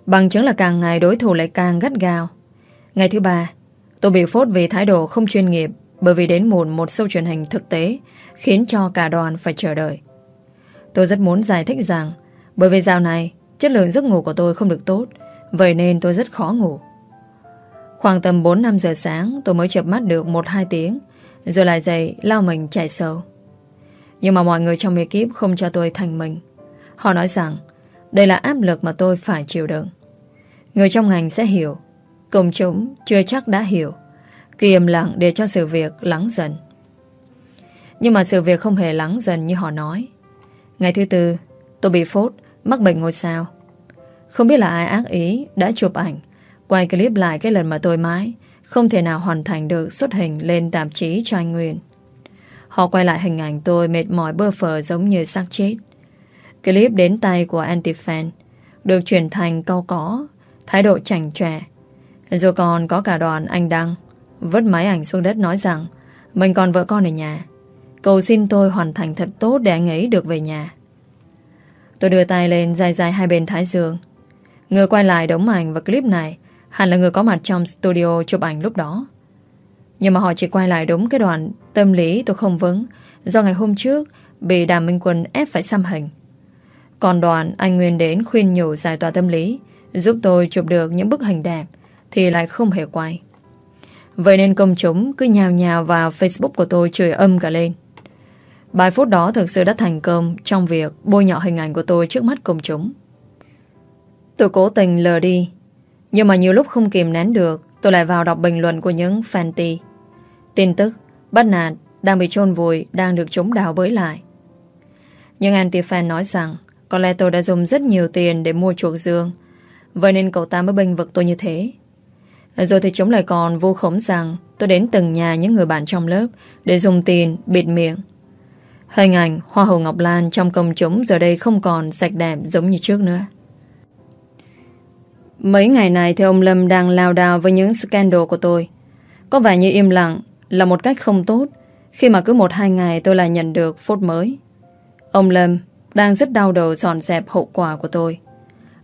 Bằng chứng là càng ngày đối thủ lại càng gắt gao Ngày thứ ba, Tôi bị phốt vì thái độ không chuyên nghiệp Bởi vì đến muộn một show truyền hình thực tế Khiến cho cả đoàn phải chờ đợi. Tôi rất muốn giải thích rằng Bởi vì dạo này Chất lượng giấc ngủ của tôi không được tốt, Vậy nên tôi rất khó ngủ. Khoảng tầm 4-5 giờ sáng, Tôi mới chập mắt được 1-2 tiếng. Rồi lại dậy lao mình chạy sâu Nhưng mà mọi người trong ekip Không cho tôi thành mình. Họ nói rằng, đây là áp lực mà tôi phải chịu đựng. Người trong ngành sẽ hiểu. Công chúng chưa chắc đã hiểu. Kỳ im lặng để cho sự việc lắng dần. Nhưng mà sự việc không hề lắng dần như họ nói. Ngày thứ tư, Tôi bị phốt, Mắc bệnh ngôi sao. Không biết là ai ác ý Đã chụp ảnh, Quay clip lại cái lần mà tôi mái. Không thể nào hoàn thành được xuất hình lên tạp chí cho anh Nguyên Họ quay lại hình ảnh tôi mệt mỏi bơ phờ giống như xác chết. Clip đến tay của anti-fan Được chuyển thành câu có, Thái độ chảnh trẻ. Rồi còn có cả đoàn anh Đăng Vứt máy ảnh xuống đất nói rằng, Mình còn vợ con ở nhà. Cầu xin tôi hoàn thành thật tốt để anh ấy được về nhà. Tôi đưa tay lên dài dài hai bên thái dương. Người quay lại đống ảnh và clip này Hẳn là người có mặt trong studio chụp ảnh lúc đó. Nhưng mà họ chỉ quay lại đúng cái đoạn Tâm lý tôi không vững Do ngày hôm trước Bị Đàm Minh Quân ép phải xăm hình. Còn đoạn anh Nguyên đến khuyên nhủ giải tỏa tâm lý, Giúp tôi chụp được những bức hình đẹp Thì lại không hề quay. Vậy nên công chúng cứ nhào nhào vào Facebook của tôi chửi âm cả lên. Bài phút đó thực sự đã thành công Trong việc bôi nhọ hình ảnh của tôi trước mắt công chúng. Tôi cố tình lờ đi nhưng mà nhiều lúc không kìm nén được, Tôi lại vào đọc bình luận của những fan ti. Tin tức, Bắt nạt, Đang bị chôn vùi, Đang được chúng đào bới lại. Nhưng anti-fan nói rằng, Có lẽ tôi đã dùng rất nhiều tiền để mua chuộc Dương. Vậy nên cậu ta mới bênh vực tôi như thế. Rồi thì chúng lại còn vô khống rằng Tôi đến từng nhà những người bạn trong lớp Để dùng tiền, bịt miệng. Hình ảnh Hoa hậu Ngọc Lan Trong công chúng giờ đây không còn sạch đẹp giống như trước nữa. Mấy ngày này thì ông Lâm đang lao đào với những scandal của tôi. Có vẻ như im lặng là một cách không tốt khi mà cứ một hai ngày tôi lại nhận được phốt mới. Ông Lâm đang rất đau đầu dọn dẹp hậu quả của tôi.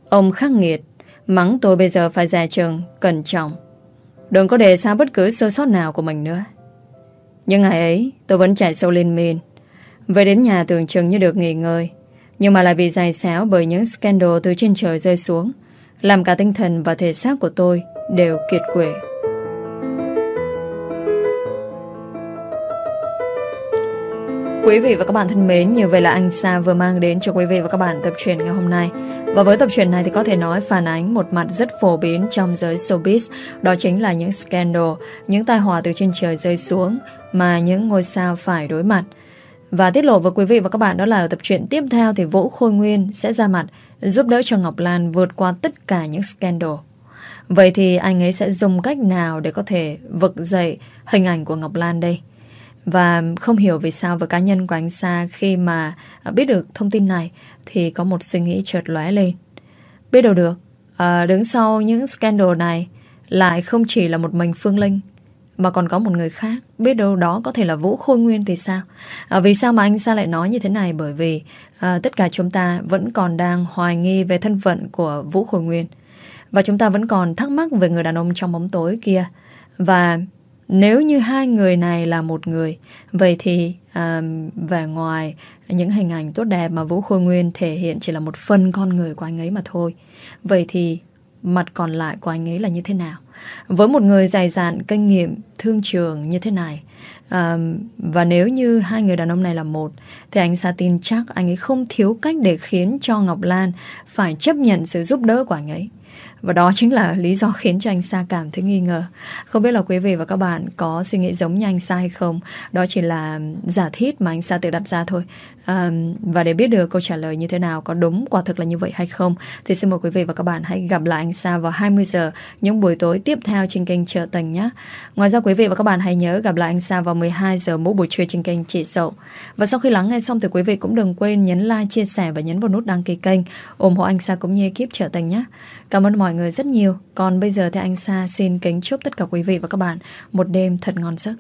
Ông khắc nghiệt, mắng tôi bây giờ phải già chừng, cẩn trọng. Đừng có để xa bất cứ sơ sót nào của mình nữa. Nhưng ngày ấy, tôi vẫn chạy sâu lên miền. Về đến nhà tưởng chừng như được nghỉ ngơi. Nhưng mà lại bị dài xéo bởi những scandal từ trên trời rơi xuống. Làm cả tinh thần và thể xác của tôi Đều kiệt quệ Quý vị và các bạn thân mến, như vậy là anh Sa vừa mang đến cho quý vị và các bạn tập truyện ngày hôm nay. Và với tập truyện này thì có thể nói phản ánh một mặt rất phổ biến trong giới showbiz, đó chính là những scandal, những tai họa từ trên trời rơi xuống mà những ngôi sao phải đối mặt. Và tiết lộ với quý vị và các bạn đó là ở tập truyện tiếp theo thì Vũ Khôi Nguyên sẽ ra mặt giúp đỡ cho Ngọc Lan vượt qua tất cả những scandal. Vậy thì anh ấy sẽ dùng cách nào để có thể vực dậy hình ảnh của Ngọc Lan đây? Và không hiểu vì sao với cá nhân của anh Sa khi mà biết được thông tin này thì có một suy nghĩ chợt lóe lên. Biết đâu được, à, đứng sau những scandal này lại không chỉ là một mình Phương Linh mà còn có một người khác. Biết đâu đó có thể là Vũ Khôi Nguyên thì sao? À, Vì sao mà anh Sa lại nói như thế này? Bởi vì à, tất cả chúng ta Vẫn còn đang hoài nghi về thân phận Của Vũ Khôi Nguyên. Và chúng ta vẫn còn thắc mắc về người đàn ông trong bóng tối kia. Và nếu như hai người này là một người Vậy thì à, Về ngoài Những hình ảnh tốt đẹp mà Vũ Khôi Nguyên Thể hiện chỉ là một phần con người của anh ấy mà thôi. Vậy thì Mặt còn lại của anh ấy là như thế nào? Với một người dài dạn kinh nghiệm thương trường như thế này à, Và nếu như hai người đàn ông này là một Thì anh Sa tin chắc anh ấy không thiếu cách để khiến cho Ngọc Lan Phải chấp nhận sự giúp đỡ của anh ấy và đó chính là lý do khiến cho anh Sa cảm thấy nghi ngờ. Không biết là quý vị và các bạn có suy nghĩ giống như anh Sa hay không? Đó chỉ là giả thiết mà anh Sa tự đặt ra thôi um, và để biết được câu trả lời như thế nào, có đúng quả thực là như vậy hay không, thì xin mời quý vị và các bạn hãy gặp lại anh Sa vào 20 giờ những buổi tối tiếp theo trên kênh Trợ Tình nhé. Ngoài ra quý vị và các bạn hãy nhớ gặp lại anh Sa vào 12 giờ mỗi buổi trưa trên kênh Chị Sậu. Và sau khi lắng nghe xong thì quý vị cũng đừng quên nhấn like, chia sẻ và nhấn vào nút đăng ký kênh ủng hộ anh Sa cũng như ekip Trợ Tình nhé. Cảm ơn mọi người rất nhiều. Còn bây giờ thì anh Sa xin kính chúc tất cả quý vị và các bạn một đêm thật ngon giấc.